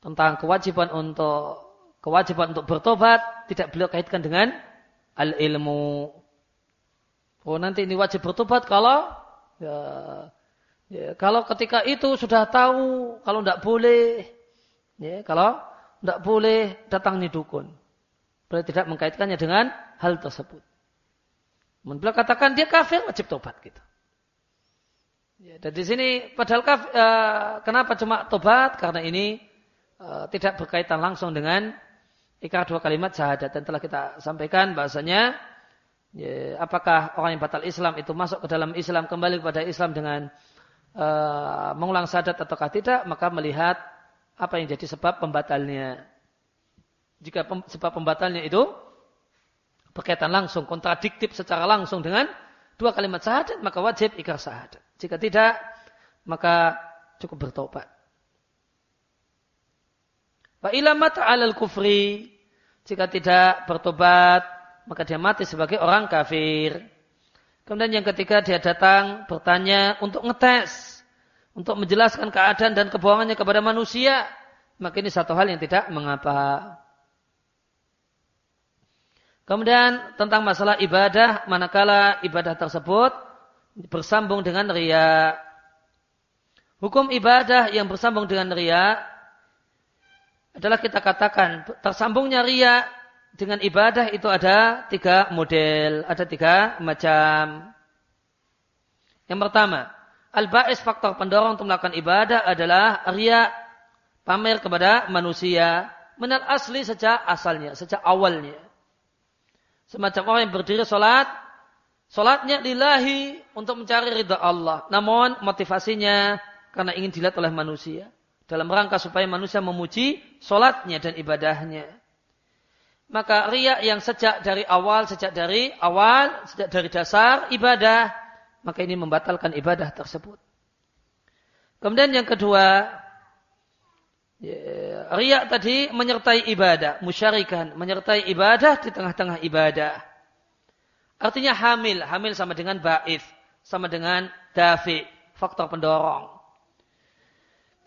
tentang kewajiban untuk kewajiban untuk bertobat, tidak beliau kaitkan dengan al-ilmu. Oh nanti ini wajib bertobat kalau ya, ya, kalau ketika itu sudah tahu kalau tidak boleh, ya, kalau tidak boleh datang dukun. Beliau tidak mengkaitkannya dengan hal tersebut. Beliau katakan dia kafir wajib tobat gitu. Ya, dan di sini padahal kaf, uh, kenapa cuma tobat? Karena ini uh, tidak berkaitan langsung dengan ikrar dua kalimat syahadat dan telah kita sampaikan bahasanya ya, apakah orang yang batal Islam itu masuk ke dalam Islam kembali kepada Islam dengan uh, mengulang syahadat ataukah tidak maka melihat apa yang jadi sebab pembatalnya. Jika sebab pembatalnya itu berkaitan langsung, kontradiktif secara langsung dengan dua kalimat syahadat, maka wajib ikrar syahadat. Jika tidak, maka cukup bertobat. Wa ilamat alal kufri. Jika tidak bertobat, maka dia mati sebagai orang kafir. Kemudian yang ketiga dia datang bertanya untuk ngetes untuk menjelaskan keadaan dan kebohongannya kepada manusia, maka ini satu hal yang tidak mengapa. Kemudian tentang masalah ibadah, manakala ibadah tersebut bersambung dengan ria. Hukum ibadah yang bersambung dengan ria adalah kita katakan tersambungnya ria dengan ibadah itu ada tiga model, ada tiga macam. Yang pertama, Al-ba'is faktor pendorong untuk melakukan ibadah adalah ria pamer kepada manusia menal asli sejak asalnya, sejak awalnya. Semacam orang yang berdiri sholat, sholatnya lillahi untuk mencari ridha Allah. Namun motivasinya karena ingin dilihat oleh manusia. Dalam rangka supaya manusia memuji sholatnya dan ibadahnya. Maka ria yang sejak dari awal, sejak dari awal, sejak dari dasar ibadah, maka ini membatalkan ibadah tersebut. Kemudian yang kedua, riak tadi menyertai ibadah, musyarikan, menyertai ibadah di tengah-tengah ibadah. Artinya hamil, hamil sama dengan ba'ith, sama dengan dafi, faktor pendorong.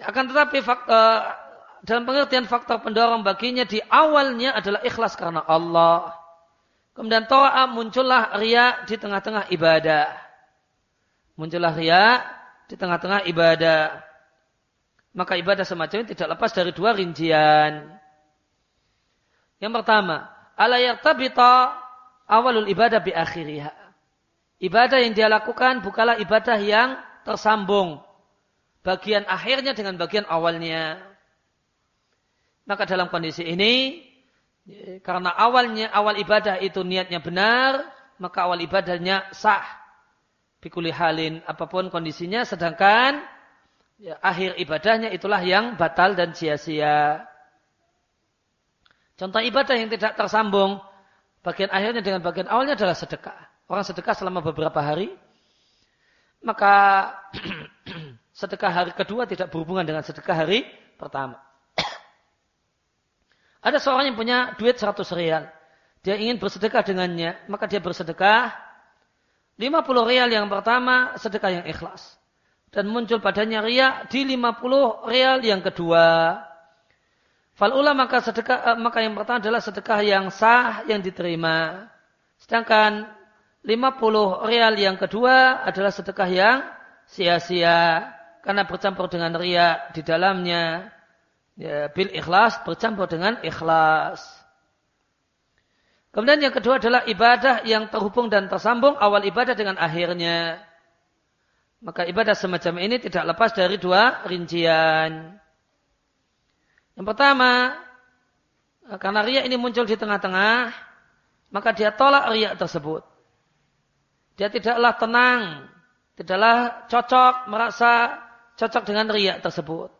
Akan tetapi faktor, dalam pengertian faktor pendorong baginya di awalnya adalah ikhlas karena Allah. Kemudian to'a muncullah riak di tengah-tengah ibadah muncullah ria di tengah-tengah ibadah. Maka ibadah semacam ini tidak lepas dari dua rincian. Yang pertama, ala yartabita awalul ibadah bi akhiriha. Ibadah yang dia lakukan bukanlah ibadah yang tersambung. Bagian akhirnya dengan bagian awalnya. Maka dalam kondisi ini, karena awalnya awal ibadah itu niatnya benar, maka awal ibadahnya sah Bikuli halin apa pun kondisinya sedangkan ya, akhir ibadahnya itulah yang batal dan sia-sia. Contoh ibadah yang tidak tersambung bagian akhirnya dengan bagian awalnya adalah sedekah. Orang sedekah selama beberapa hari, maka sedekah hari kedua tidak berhubungan dengan sedekah hari pertama. Ada seorang yang punya duit 100 rial. Dia ingin bersedekah dengannya, maka dia bersedekah 50 rial yang pertama sedekah yang ikhlas. Dan muncul padanya ria di 50 rial yang kedua. Fal'ula maka sedekah eh, maka yang pertama adalah sedekah yang sah yang diterima. Sedangkan 50 rial yang kedua adalah sedekah yang sia-sia karena bercampur dengan ria di dalamnya ya, bil ikhlas bercampur dengan ikhlas. Kemudian yang kedua adalah ibadah yang terhubung dan tersambung awal ibadah dengan akhirnya. Maka ibadah semacam ini tidak lepas dari dua rincian. Yang pertama, karena ria ini muncul di tengah-tengah, maka dia tolak ria tersebut. Dia tidaklah tenang, tidaklah cocok, merasa cocok dengan ria tersebut.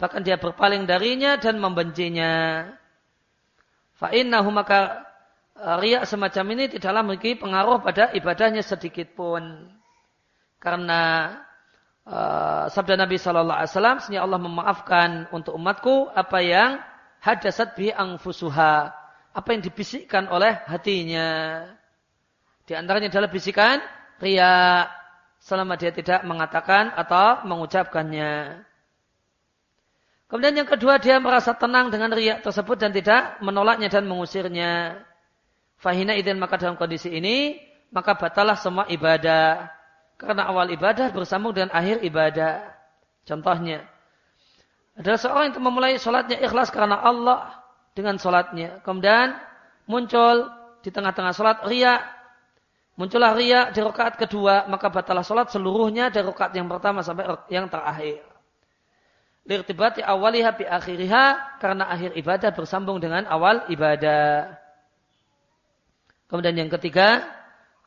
Bahkan dia berpaling darinya dan membencinya. Fa'innahu maka e, riak semacam ini tidaklah memiliki pengaruh pada ibadahnya sedikit pun. Karena uh, sabda Nabi Shallallahu Alaihi Wasallam, sehingga Allah memaafkan untuk umatku apa yang hadasat bi angfusuha, apa yang dibisikkan oleh hatinya. Di antaranya adalah bisikan ria selama dia tidak mengatakan atau mengucapkannya. Kemudian yang kedua dia merasa tenang dengan riak tersebut dan tidak menolaknya dan mengusirnya. Fahina idin maka dalam kondisi ini maka batalah semua ibadah. Karena awal ibadah bersambung dengan akhir ibadah. Contohnya adalah seorang yang memulai sholatnya ikhlas karena Allah dengan sholatnya. Kemudian muncul di tengah-tengah sholat riak. Muncullah riak di rakaat kedua maka batalah sholat seluruhnya dari rakaat yang pertama sampai yang terakhir lirtibati awaliha bi akhiriha karena akhir ibadah bersambung dengan awal ibadah. Kemudian yang ketiga,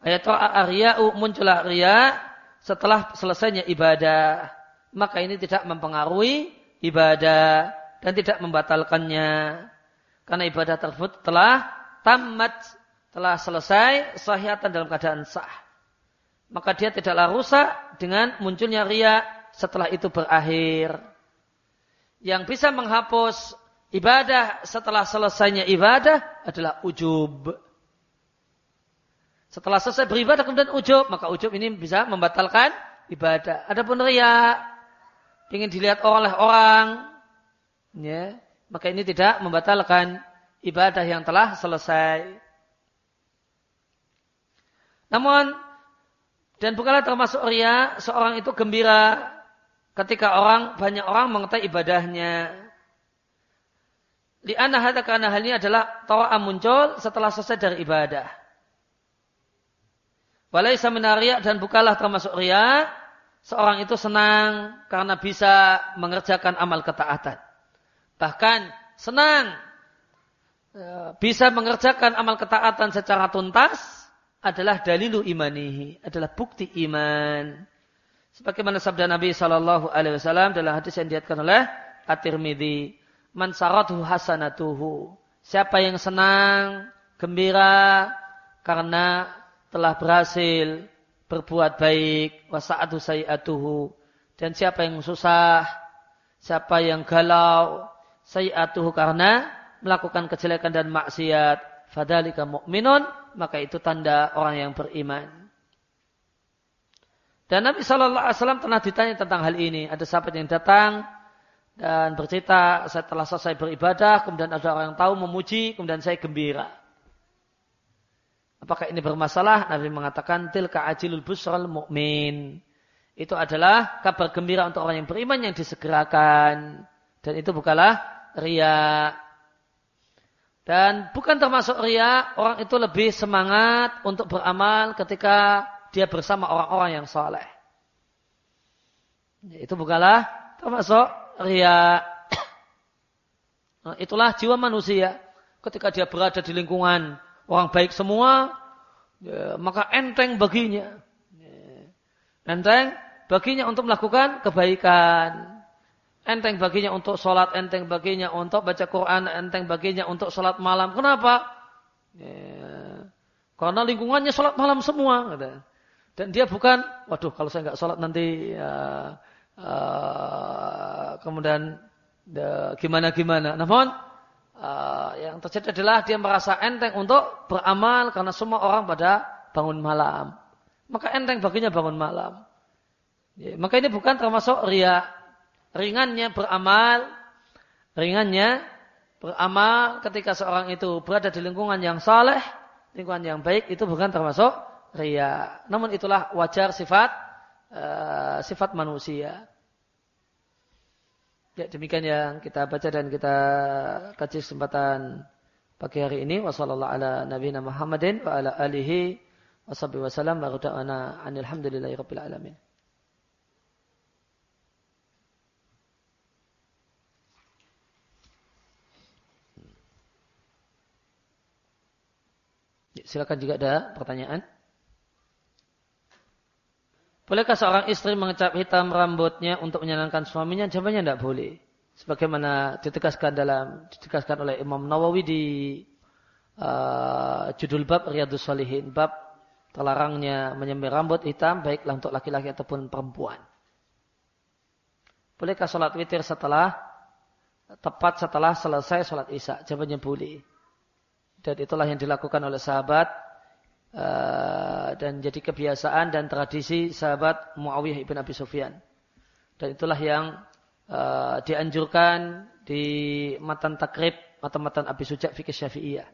ayat riya'u muncullah riya setelah selesainya ibadah. Maka ini tidak mempengaruhi ibadah dan tidak membatalkannya. Karena ibadah tersebut telah tamat, telah selesai sahihatan dalam keadaan sah. Maka dia tidaklah rusak dengan munculnya ria setelah itu berakhir yang bisa menghapus ibadah setelah selesainya ibadah adalah ujub. Setelah selesai beribadah kemudian ujub, maka ujub ini bisa membatalkan ibadah. Adapun ria, ingin dilihat oleh orang, ya, maka ini tidak membatalkan ibadah yang telah selesai. Namun, dan bukanlah termasuk ria, seorang itu gembira ketika orang banyak orang mengetahui ibadahnya. Di hata karena hal ini adalah tawa muncul setelah selesai dari ibadah. Walaysa minariya dan bukalah termasuk ria. Seorang itu senang karena bisa mengerjakan amal ketaatan. Bahkan senang e, bisa mengerjakan amal ketaatan secara tuntas adalah dalilu imanihi, adalah bukti iman. Sebagaimana sabda Nabi Shallallahu Alaihi Wasallam dalam hadis yang diatkan oleh At-Tirmidzi, "Man saratuhu hasanatuhu." Siapa yang senang, gembira karena telah berhasil berbuat baik, wasa'atu sayyatuhu. Dan siapa yang susah, siapa yang galau, sayyatuhu karena melakukan kejelekan dan maksiat, fadalika mu'minun, maka itu tanda orang yang beriman. Dan Nabi Shallallahu Alaihi Wasallam pernah ditanya tentang hal ini. Ada sahabat yang datang dan bercerita setelah selesai beribadah, kemudian ada orang yang tahu memuji, kemudian saya gembira. Apakah ini bermasalah? Nabi mengatakan tilka ajilul busral mu'min. Itu adalah kabar gembira untuk orang yang beriman yang disegerakan. Dan itu bukanlah ria. Dan bukan termasuk ria, orang itu lebih semangat untuk beramal ketika dia bersama orang-orang yang soleh. Itu bukanlah termasuk ria. Nah, itulah jiwa manusia. Ketika dia berada di lingkungan orang baik semua, ya, maka enteng baginya. Ya, enteng baginya untuk melakukan kebaikan. Enteng baginya untuk sholat, enteng baginya untuk baca Quran, enteng baginya untuk sholat malam. Kenapa? Ya, Karena lingkungannya sholat malam semua. Dan dia bukan, waduh kalau saya nggak sholat nanti uh, uh, kemudian uh, gimana gimana. Namun uh, yang terjadi adalah dia merasa enteng untuk beramal karena semua orang pada bangun malam. Maka enteng baginya bangun malam. Ya, maka ini bukan termasuk ria. Ringannya beramal, ringannya beramal ketika seorang itu berada di lingkungan yang saleh, lingkungan yang baik itu bukan termasuk ria. Namun itulah wajar sifat uh, sifat manusia. Ya demikian yang kita baca dan kita kaji kesempatan pagi hari ini. Wassalamualaikum ala nabiyina Muhammadin wa ala alihi wasallam wa da'ana anilhamdulillahi rabbil alamin. Silakan jika ada pertanyaan. Bolehkah seorang istri mengecap hitam rambutnya untuk menyenangkan suaminya? Jawabannya tidak boleh. Sebagaimana ditegaskan dalam ditegaskan oleh Imam Nawawi di uh, judul bab Riyadus Salihin, bab terlarangnya menyemir rambut hitam baiklah untuk laki-laki ataupun perempuan. Bolehkah sholat witir setelah tepat setelah selesai sholat isya? Jawabannya boleh. Dan itulah yang dilakukan oleh sahabat uh, dan jadi kebiasaan dan tradisi sahabat Muawiyah ibn Abi Sufyan. Dan itulah yang uh, dianjurkan di matan takrib matan-matan Abi Suja fikih Syafi'iyah.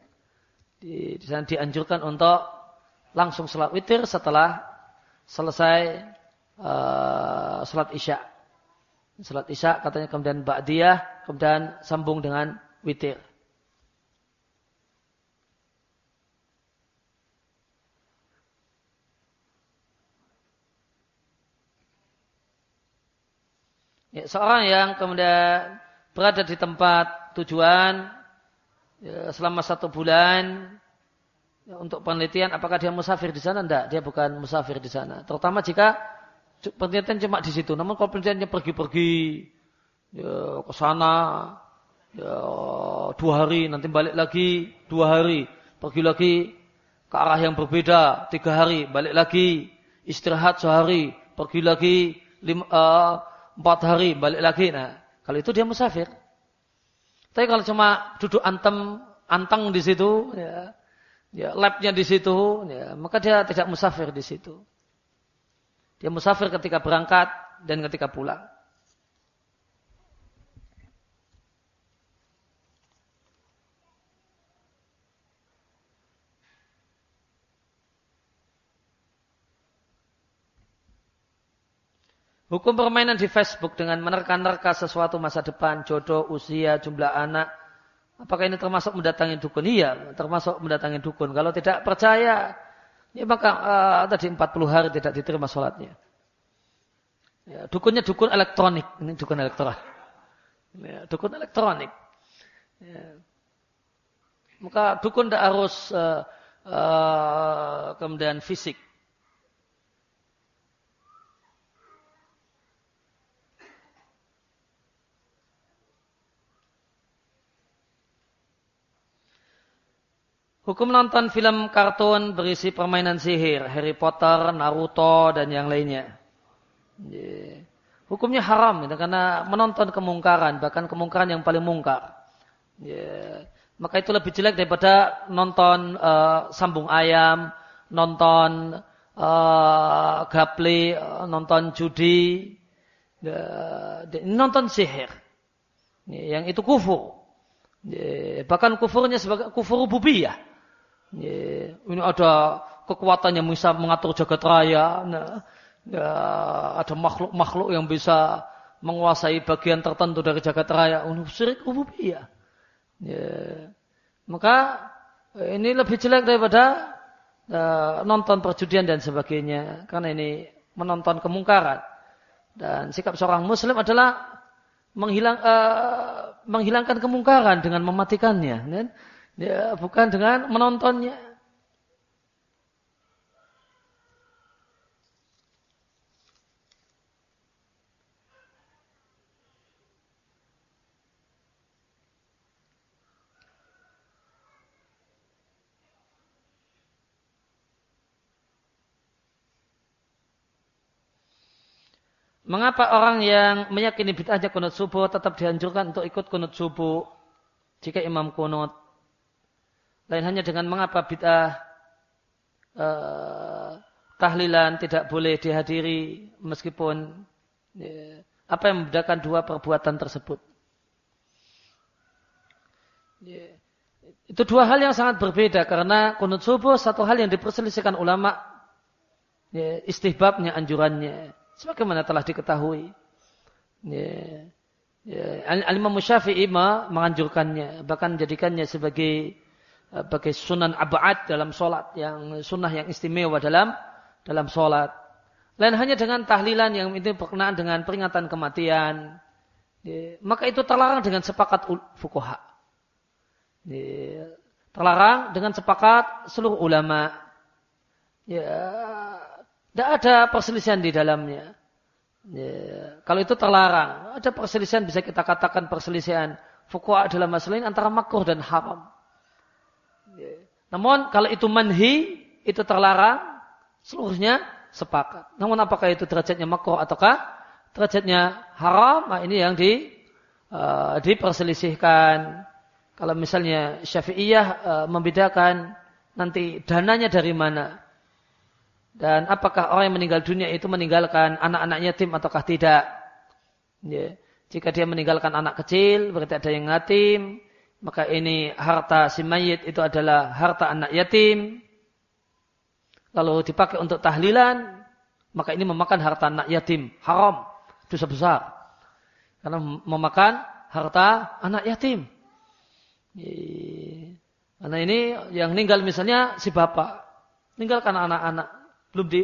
Di, di sana dianjurkan untuk langsung sholat witir setelah selesai uh, sholat isya. Sholat isya katanya kemudian ba'diyah, kemudian sambung dengan witir. Ya, seorang yang kemudian berada di tempat tujuan ya, selama satu bulan ya, untuk penelitian apakah dia musafir di sana? Tidak, dia bukan musafir di sana. Terutama jika penelitian cuma di situ. Namun kalau penelitiannya pergi-pergi ya, ke sana ya, dua hari, nanti balik lagi dua hari, pergi lagi ke arah yang berbeda tiga hari, balik lagi istirahat sehari, pergi lagi lima, uh, empat hari balik lagi. Nah, kalau itu dia musafir. Tapi kalau cuma duduk antem, antang di situ, ya, ya labnya di situ, ya, maka dia tidak musafir di situ. Dia musafir ketika berangkat dan ketika pulang. Hukum permainan di Facebook dengan menerka-nerka sesuatu masa depan, jodoh, usia, jumlah anak. Apakah ini termasuk mendatangi dukun? Iya, termasuk mendatangi dukun. Kalau tidak percaya, ya maka uh, tadi 40 hari tidak diterima sholatnya. Ya, dukunnya dukun elektronik. Ini dukun elektronik. Ya, dukun elektronik. Ya. Maka dukun tidak harus uh, uh, kemudian fisik. Hukum nonton film kartun berisi permainan sihir, Harry Potter, Naruto, dan yang lainnya. Hukumnya haram, gitu, karena menonton kemungkaran, bahkan kemungkaran yang paling mungkar. Maka itu lebih jelek daripada nonton uh, sambung ayam, nonton uh, gaple, uh, nonton judi, nonton sihir. Yang itu kufur. Bahkan kufurnya sebagai kufur rububiyah Ya, ini ada kekuatan yang bisa mengatur jagat raya. Nah, ya, ada makhluk-makhluk yang bisa menguasai bagian tertentu dari jagat raya. Ini syirik rububiyah. Ya. Maka ini lebih jelek daripada uh, nonton perjudian dan sebagainya. Karena ini menonton kemungkaran. Dan sikap seorang muslim adalah menghilang, uh, menghilangkan kemungkaran dengan mematikannya. Kan? Ya, bukan dengan menontonnya. Mengapa orang yang meyakini bid'ahnya kunut subuh tetap dianjurkan untuk ikut kunut subuh jika imam kunut lain hanya dengan mengapa bid'ah uh, tahlilan tidak boleh dihadiri meskipun ya, apa yang membedakan dua perbuatan tersebut? Ya, itu dua hal yang sangat berbeda karena kunut subuh satu hal yang diperselisihkan ulama ya, istihbabnya anjurannya sebagaimana telah diketahui. Ya, ya, Al-Imam Syafi'i menganjurkannya, bahkan menjadikannya sebagai sebagai sunan abad dalam solat yang sunnah yang istimewa dalam dalam solat. Lain hanya dengan tahlilan yang itu berkenaan dengan peringatan kematian, maka itu terlarang dengan sepakat fukuha. Terlarang dengan sepakat seluruh ulama. Ya, tidak ada perselisihan di dalamnya. Ya, kalau itu terlarang, ada perselisihan bisa kita katakan perselisihan fukuah dalam masalah ini antara makruh dan haram. Namun kalau itu manhi, itu terlarang, seluruhnya sepakat. Namun apakah itu derajatnya makruh ataukah derajatnya haram? Nah, ini yang di uh, diperselisihkan. Kalau misalnya Syafi'iyah uh, membedakan nanti dananya dari mana? Dan apakah orang yang meninggal dunia itu meninggalkan anak-anak yatim ataukah tidak? Ya. Jika dia meninggalkan anak kecil, berarti ada yang yatim, maka ini harta si mayit itu adalah harta anak yatim. Lalu dipakai untuk tahlilan, maka ini memakan harta anak yatim. Haram, dosa besar. Karena memakan harta anak yatim. Karena ini yang meninggal misalnya si bapak. Meninggalkan anak-anak belum di,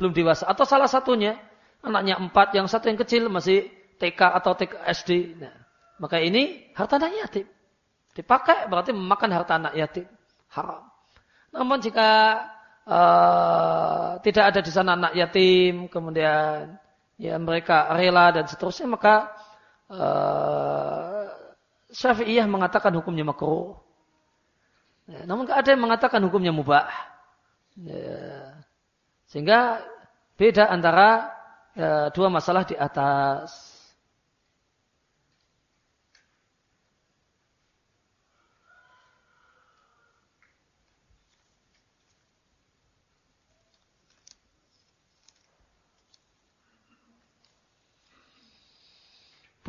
belum dewasa atau salah satunya anaknya empat yang satu yang kecil masih TK atau TK SD nah, maka ini harta anak yatim dipakai berarti memakan harta anak yatim. Haram. Namun jika uh, tidak ada di sana anak yatim kemudian ya mereka rela dan seterusnya maka uh, Syafi'iyah mengatakan hukumnya makruh. Ya, namun ada yang mengatakan hukumnya mubah. Ya, sehingga beda antara e, dua masalah di atas.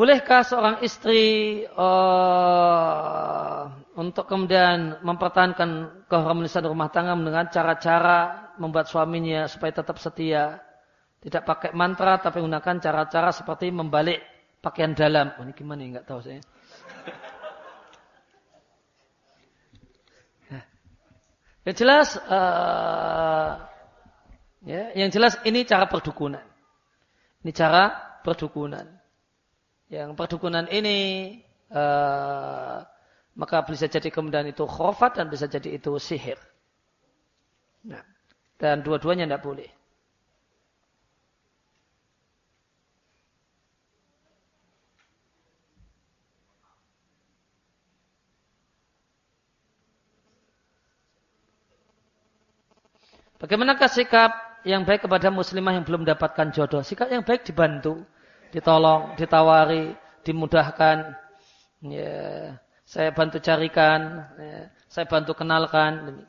Bolehkah seorang istri uh, untuk kemudian mempertahankan keharmonisan rumah tangga dengan cara-cara membuat suaminya supaya tetap setia. Tidak pakai mantra tapi menggunakan cara-cara seperti membalik pakaian dalam. Oh, ini gimana ya? Enggak tahu saya. Yang jelas, uh, ya, yang jelas ini cara perdukunan. Ini cara perdukunan. Yang perdukunan ini uh, maka bisa jadi kemudian itu khofat dan bisa jadi itu sihir. Nah. Dan dua-duanya tidak boleh. Bagaimanakah sikap yang baik kepada muslimah yang belum mendapatkan jodoh? Sikap yang baik dibantu, ditolong, ditawari, dimudahkan. Ya, saya bantu carikan, ya, saya bantu kenalkan.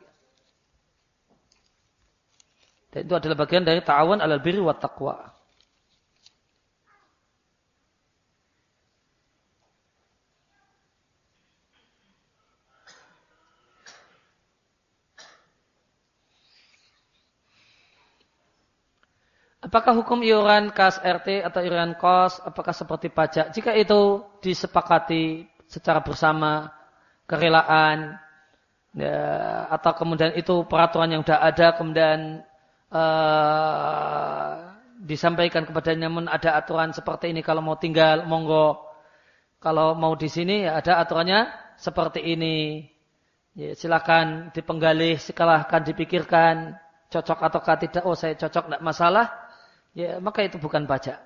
Dan itu adalah bagian dari ta'awan alal birri wa taqwa. Apakah hukum iuran kas RT atau iuran kos apakah seperti pajak? Jika itu disepakati secara bersama, kerelaan, ya, atau kemudian itu peraturan yang sudah ada, kemudian uh, disampaikan kepadanya namun ada aturan seperti ini kalau mau tinggal monggo. Kalau mau di sini ya ada aturannya seperti ini. Ya, silakan dipenggalih silakan dipikirkan cocok ataukah tidak. Oh saya cocok tidak masalah ya maka itu bukan pajak.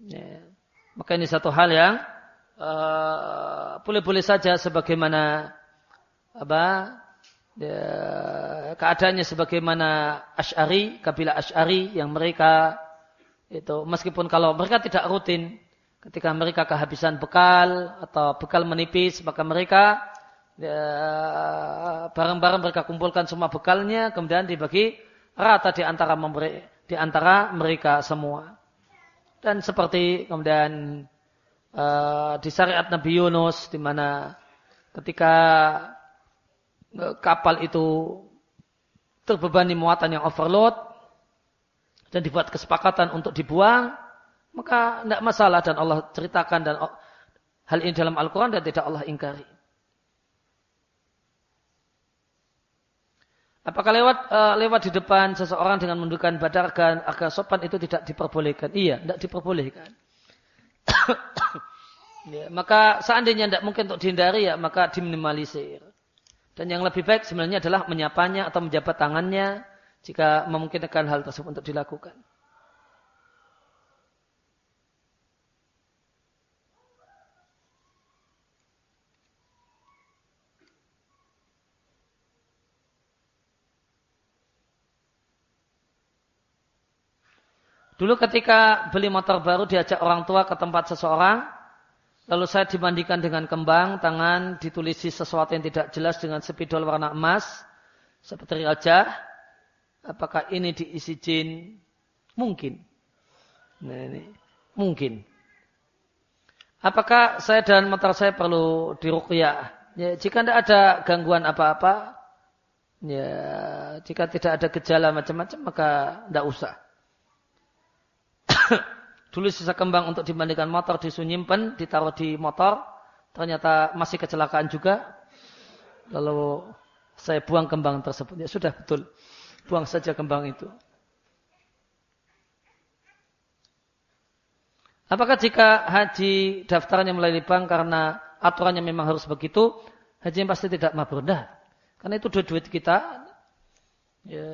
Ya, maka ini satu hal yang eh, boleh-boleh uh, saja sebagaimana apa ya, keadaannya sebagaimana Ash'ari, kabilah Ash'ari yang mereka Itu meskipun kalau mereka tidak rutin, ketika mereka kehabisan bekal atau bekal menipis, maka mereka ya, barang-barang mereka kumpulkan semua bekalnya, kemudian dibagi rata di antara di antara mereka semua. Dan seperti kemudian uh, di syariat Nabi Yunus, di mana ketika uh, kapal itu terbebani muatan yang overload dan dibuat kesepakatan untuk dibuang, maka tidak masalah dan Allah ceritakan dan hal ini dalam Al-Quran dan tidak Allah ingkari. Apakah lewat uh, lewat di depan seseorang dengan menundukkan badan agar, agar sopan itu tidak diperbolehkan? Iya, tidak diperbolehkan. ya, maka seandainya tidak mungkin untuk dihindari ya maka diminimalisir. Dan yang lebih baik sebenarnya adalah menyapanya atau menjabat tangannya jika memungkinkan hal tersebut untuk dilakukan. Dulu ketika beli motor baru diajak orang tua ke tempat seseorang, lalu saya dimandikan dengan kembang, tangan ditulisi sesuatu yang tidak jelas dengan spidol warna emas, seperti raja. Apakah ini diisi jin? Mungkin. Nah, ini mungkin. Apakah saya dan motor saya perlu diruqyah? Ya, jika tidak ada gangguan apa-apa, ya, jika tidak ada gejala macam-macam, maka tidak usah. Dulu sisa kembang untuk dibandingkan motor disunyimpen, ditaruh di motor. Ternyata masih kecelakaan juga. Lalu saya buang kembang tersebut. Ya sudah betul. Buang saja kembang itu. Apakah jika haji daftarnya melalui bank karena aturannya memang harus begitu, haji pasti tidak mabrur. Karena itu duit-duit kita. Ya,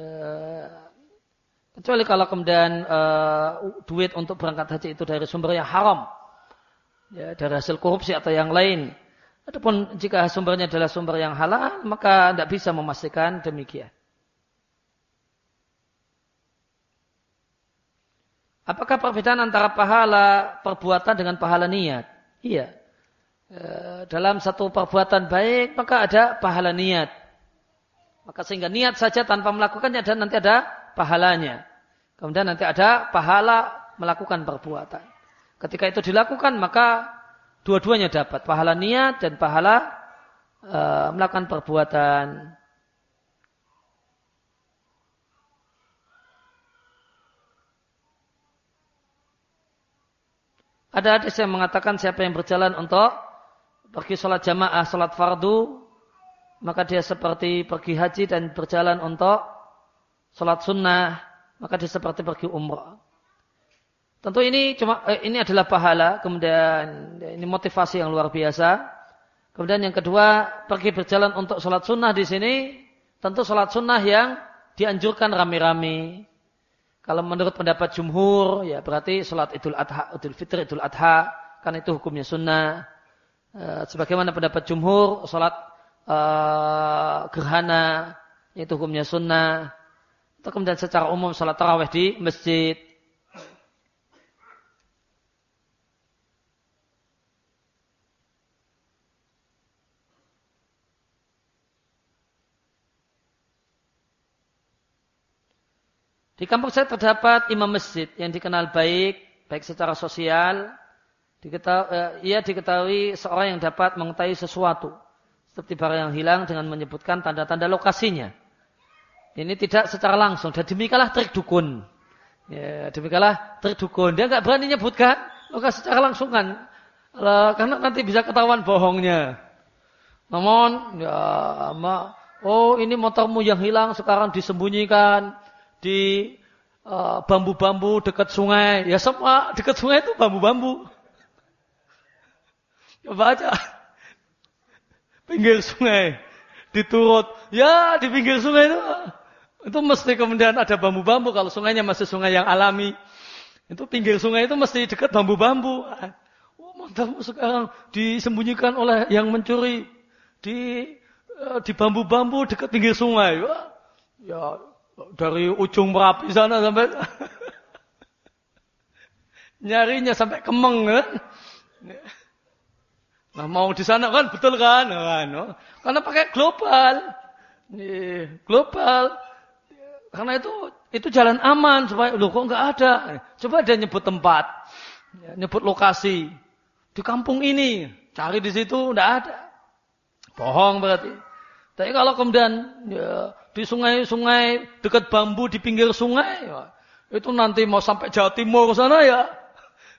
Kecuali kalau kemudian uh, duit untuk berangkat haji itu dari sumber yang haram. Ya, dari hasil korupsi atau yang lain. Adapun jika sumbernya adalah sumber yang halal, maka tidak bisa memastikan demikian. Apakah perbedaan antara pahala perbuatan dengan pahala niat? Iya. E, dalam satu perbuatan baik, maka ada pahala niat. Maka sehingga niat saja tanpa melakukannya dan nanti ada pahalanya. Kemudian nanti ada pahala melakukan perbuatan. Ketika itu dilakukan maka dua-duanya dapat pahala niat dan pahala e, melakukan perbuatan. Ada hadis yang mengatakan siapa yang berjalan untuk pergi sholat jamaah, sholat fardu, maka dia seperti pergi haji dan berjalan untuk sholat sunnah, maka dia seperti pergi umrah. Tentu ini cuma eh, ini adalah pahala, kemudian ini motivasi yang luar biasa. Kemudian yang kedua, pergi berjalan untuk sholat sunnah di sini, tentu sholat sunnah yang dianjurkan rame-rame. Kalau menurut pendapat jumhur, ya berarti sholat idul adha, idul fitri, idul adha, kan itu hukumnya sunnah. E, sebagaimana pendapat jumhur, sholat e, gerhana, itu hukumnya sunnah. Kemudian secara umum sholat taraweh di masjid. Di kampung saya terdapat imam masjid yang dikenal baik, baik secara sosial. Diketahui, eh, ia diketahui seorang yang dapat mengetahui sesuatu. Seperti barang yang hilang dengan menyebutkan tanda-tanda lokasinya. Ini tidak secara langsung. Dan demikianlah trik dukun. Ya, demikianlah trik dukun. Dia nggak berani nyebutkan. Maka secara langsung kan. Karena nanti bisa ketahuan bohongnya. Namun, ya, oh ini motormu yang hilang sekarang disembunyikan di eh, bambu-bambu uh, dekat sungai. Ya semua dekat sungai itu bambu-bambu. Coba aja. Pinggir sungai. Diturut. Ya di pinggir sungai itu itu mesti kemudian ada bambu-bambu kalau sungainya masih sungai yang alami. Itu pinggir sungai itu mesti dekat bambu-bambu. Oh, mantap sekarang disembunyikan oleh yang mencuri di eh, di bambu-bambu dekat pinggir sungai. Ya dari ujung Merapi sana sampai Nyarinya sampai kemeng kan. Nah mau di sana kan betul kan? Nah, karena pakai global. Global. Karena itu itu jalan aman supaya lu kok nggak ada. Coba dia nyebut tempat, nyebut lokasi di kampung ini, cari di situ nggak ada. Bohong berarti. Tapi kalau kemudian ya, di sungai-sungai dekat bambu di pinggir sungai, ya, itu nanti mau sampai Jawa Timur sana ya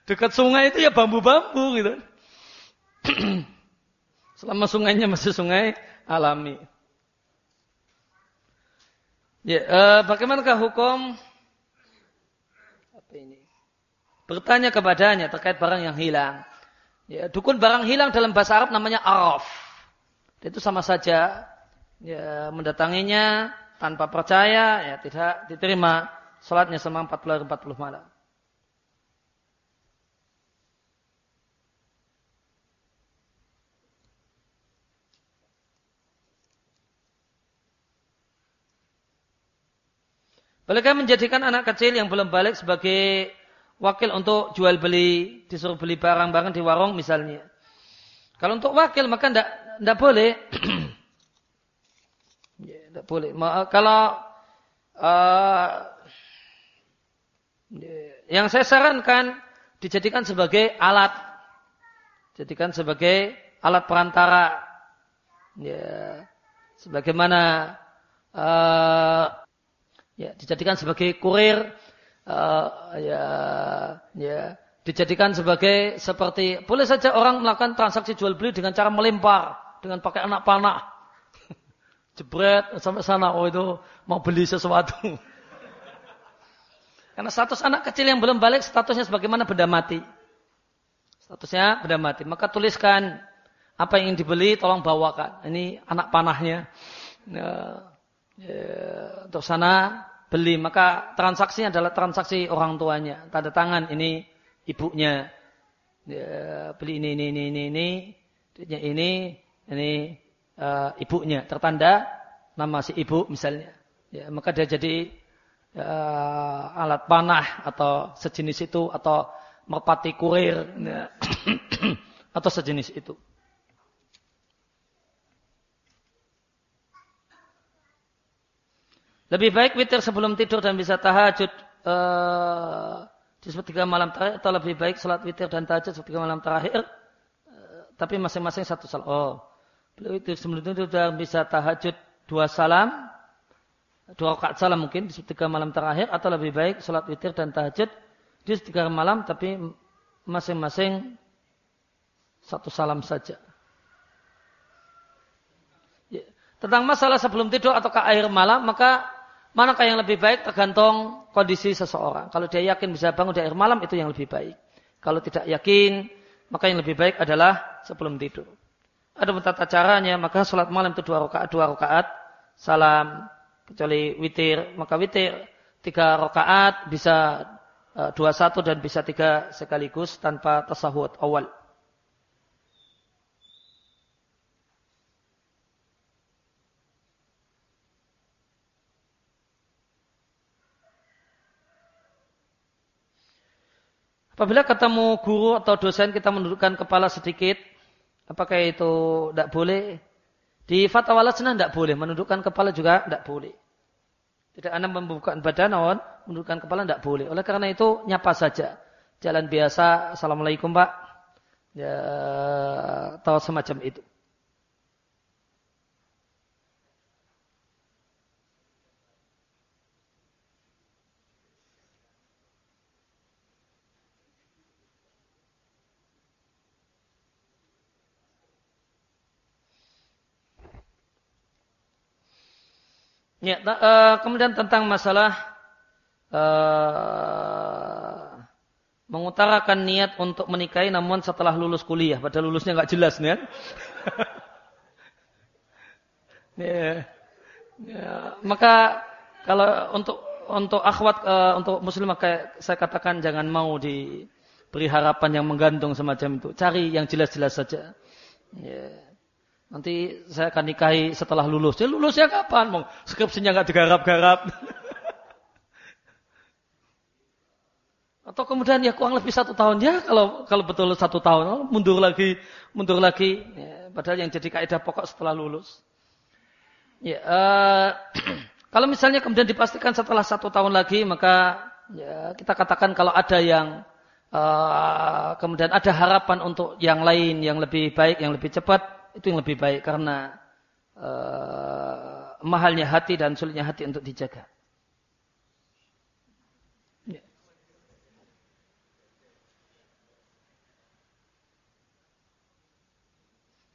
dekat sungai itu ya bambu-bambu gitu. Selama sungainya masih sungai alami. Ya, eh, bagaimanakah hukum apa ini? Bertanya kepadanya terkait barang yang hilang. Ya, dukun barang hilang dalam bahasa Arab namanya araf. Itu sama saja ya, mendatanginya tanpa percaya ya tidak diterima salatnya selama 40 hari 40 malam. Bolehkah menjadikan anak kecil yang belum balik sebagai wakil untuk jual beli, disuruh beli barang-barang di warung misalnya. Kalau untuk wakil maka tidak tidak boleh. ya, tidak boleh. Kalau uh, yang saya sarankan dijadikan sebagai alat, jadikan sebagai alat perantara. Ya, sebagaimana uh, ya dijadikan sebagai kurir uh, ya ya dijadikan sebagai seperti boleh saja orang melakukan transaksi jual beli dengan cara melempar dengan pakai anak panah. Jebret sampai sana oh itu mau beli sesuatu. Karena status anak kecil yang belum balik statusnya sebagaimana benda mati. Statusnya benda mati. Maka tuliskan apa yang ingin dibeli tolong bawakan. Ini anak panahnya. Ya, ya, untuk sana beli. Maka transaksinya adalah transaksi orang tuanya. Tanda tangan ini ibunya. Ya, beli ini ini ini ini ini. Ini ini, ini uh, ibunya. Tertanda nama si ibu misalnya. Ya, maka dia jadi uh, alat panah atau sejenis itu atau merpati kurir. Ya, atau sejenis itu Lebih baik witir sebelum tidur dan bisa tahajud uh, di sepertiga malam terakhir atau lebih baik salat witir dan tahajud sepertiga malam terakhir uh, tapi masing-masing satu salam. Oh, beliau witir sebelum tidur dan bisa tahajud dua salam, dua rakaat salam mungkin di sepertiga malam terakhir atau lebih baik salat witir dan tahajud di sepertiga malam tapi masing-masing satu salam saja. Ya. Tentang masalah sebelum tidur atau ke akhir malam, maka Manakah yang lebih baik tergantung kondisi seseorang. Kalau dia yakin bisa bangun di akhir malam itu yang lebih baik. Kalau tidak yakin, maka yang lebih baik adalah sebelum tidur. Ada tata caranya, maka sholat malam itu dua rakaat, dua rakaat, salam, kecuali witir, maka witir tiga rakaat bisa uh, dua satu dan bisa tiga sekaligus tanpa tasahud awal. Apabila ketemu guru atau dosen kita menundukkan kepala sedikit, apakah itu tidak boleh? Di fatwa lajnah tidak boleh, menundukkan kepala juga tidak boleh. Tidak anda membuka badan, namun menundukkan kepala tidak boleh. Oleh karena itu nyapa saja. Jalan biasa, Assalamualaikum Pak. Ya, atau semacam itu. Ya, uh, kemudian tentang masalah uh, mengutarakan niat untuk menikahi namun setelah lulus kuliah, padahal lulusnya nggak jelas nih ya. ya. Maka kalau untuk untuk akhwat uh, untuk muslimah kayak saya katakan jangan mau diberi harapan yang menggantung semacam itu. Cari yang jelas-jelas saja. Ya. Nanti saya akan nikahi setelah lulus. Ya lulusnya kapan? Mau skripsinya nggak digarap-garap. Atau kemudian ya kurang lebih satu tahun ya kalau kalau betul satu tahun oh, mundur lagi mundur lagi ya, padahal yang jadi kaidah pokok setelah lulus. Ya, uh, kalau misalnya kemudian dipastikan setelah satu tahun lagi maka ya, kita katakan kalau ada yang uh, kemudian ada harapan untuk yang lain yang lebih baik yang lebih cepat itu yang lebih baik karena uh, mahalnya hati dan sulitnya hati untuk dijaga.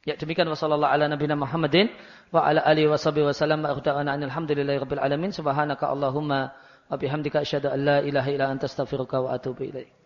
Ya demikian wasallallahu ala nabiyina Muhammadin wa ala alihi wa sahbihi wa sallam akhda'ana alhamdulillahi rabbil alamin subhanaka allahumma wa bihamdika asyhadu an la ilaha illa anta astaghfiruka wa atubu ilaik.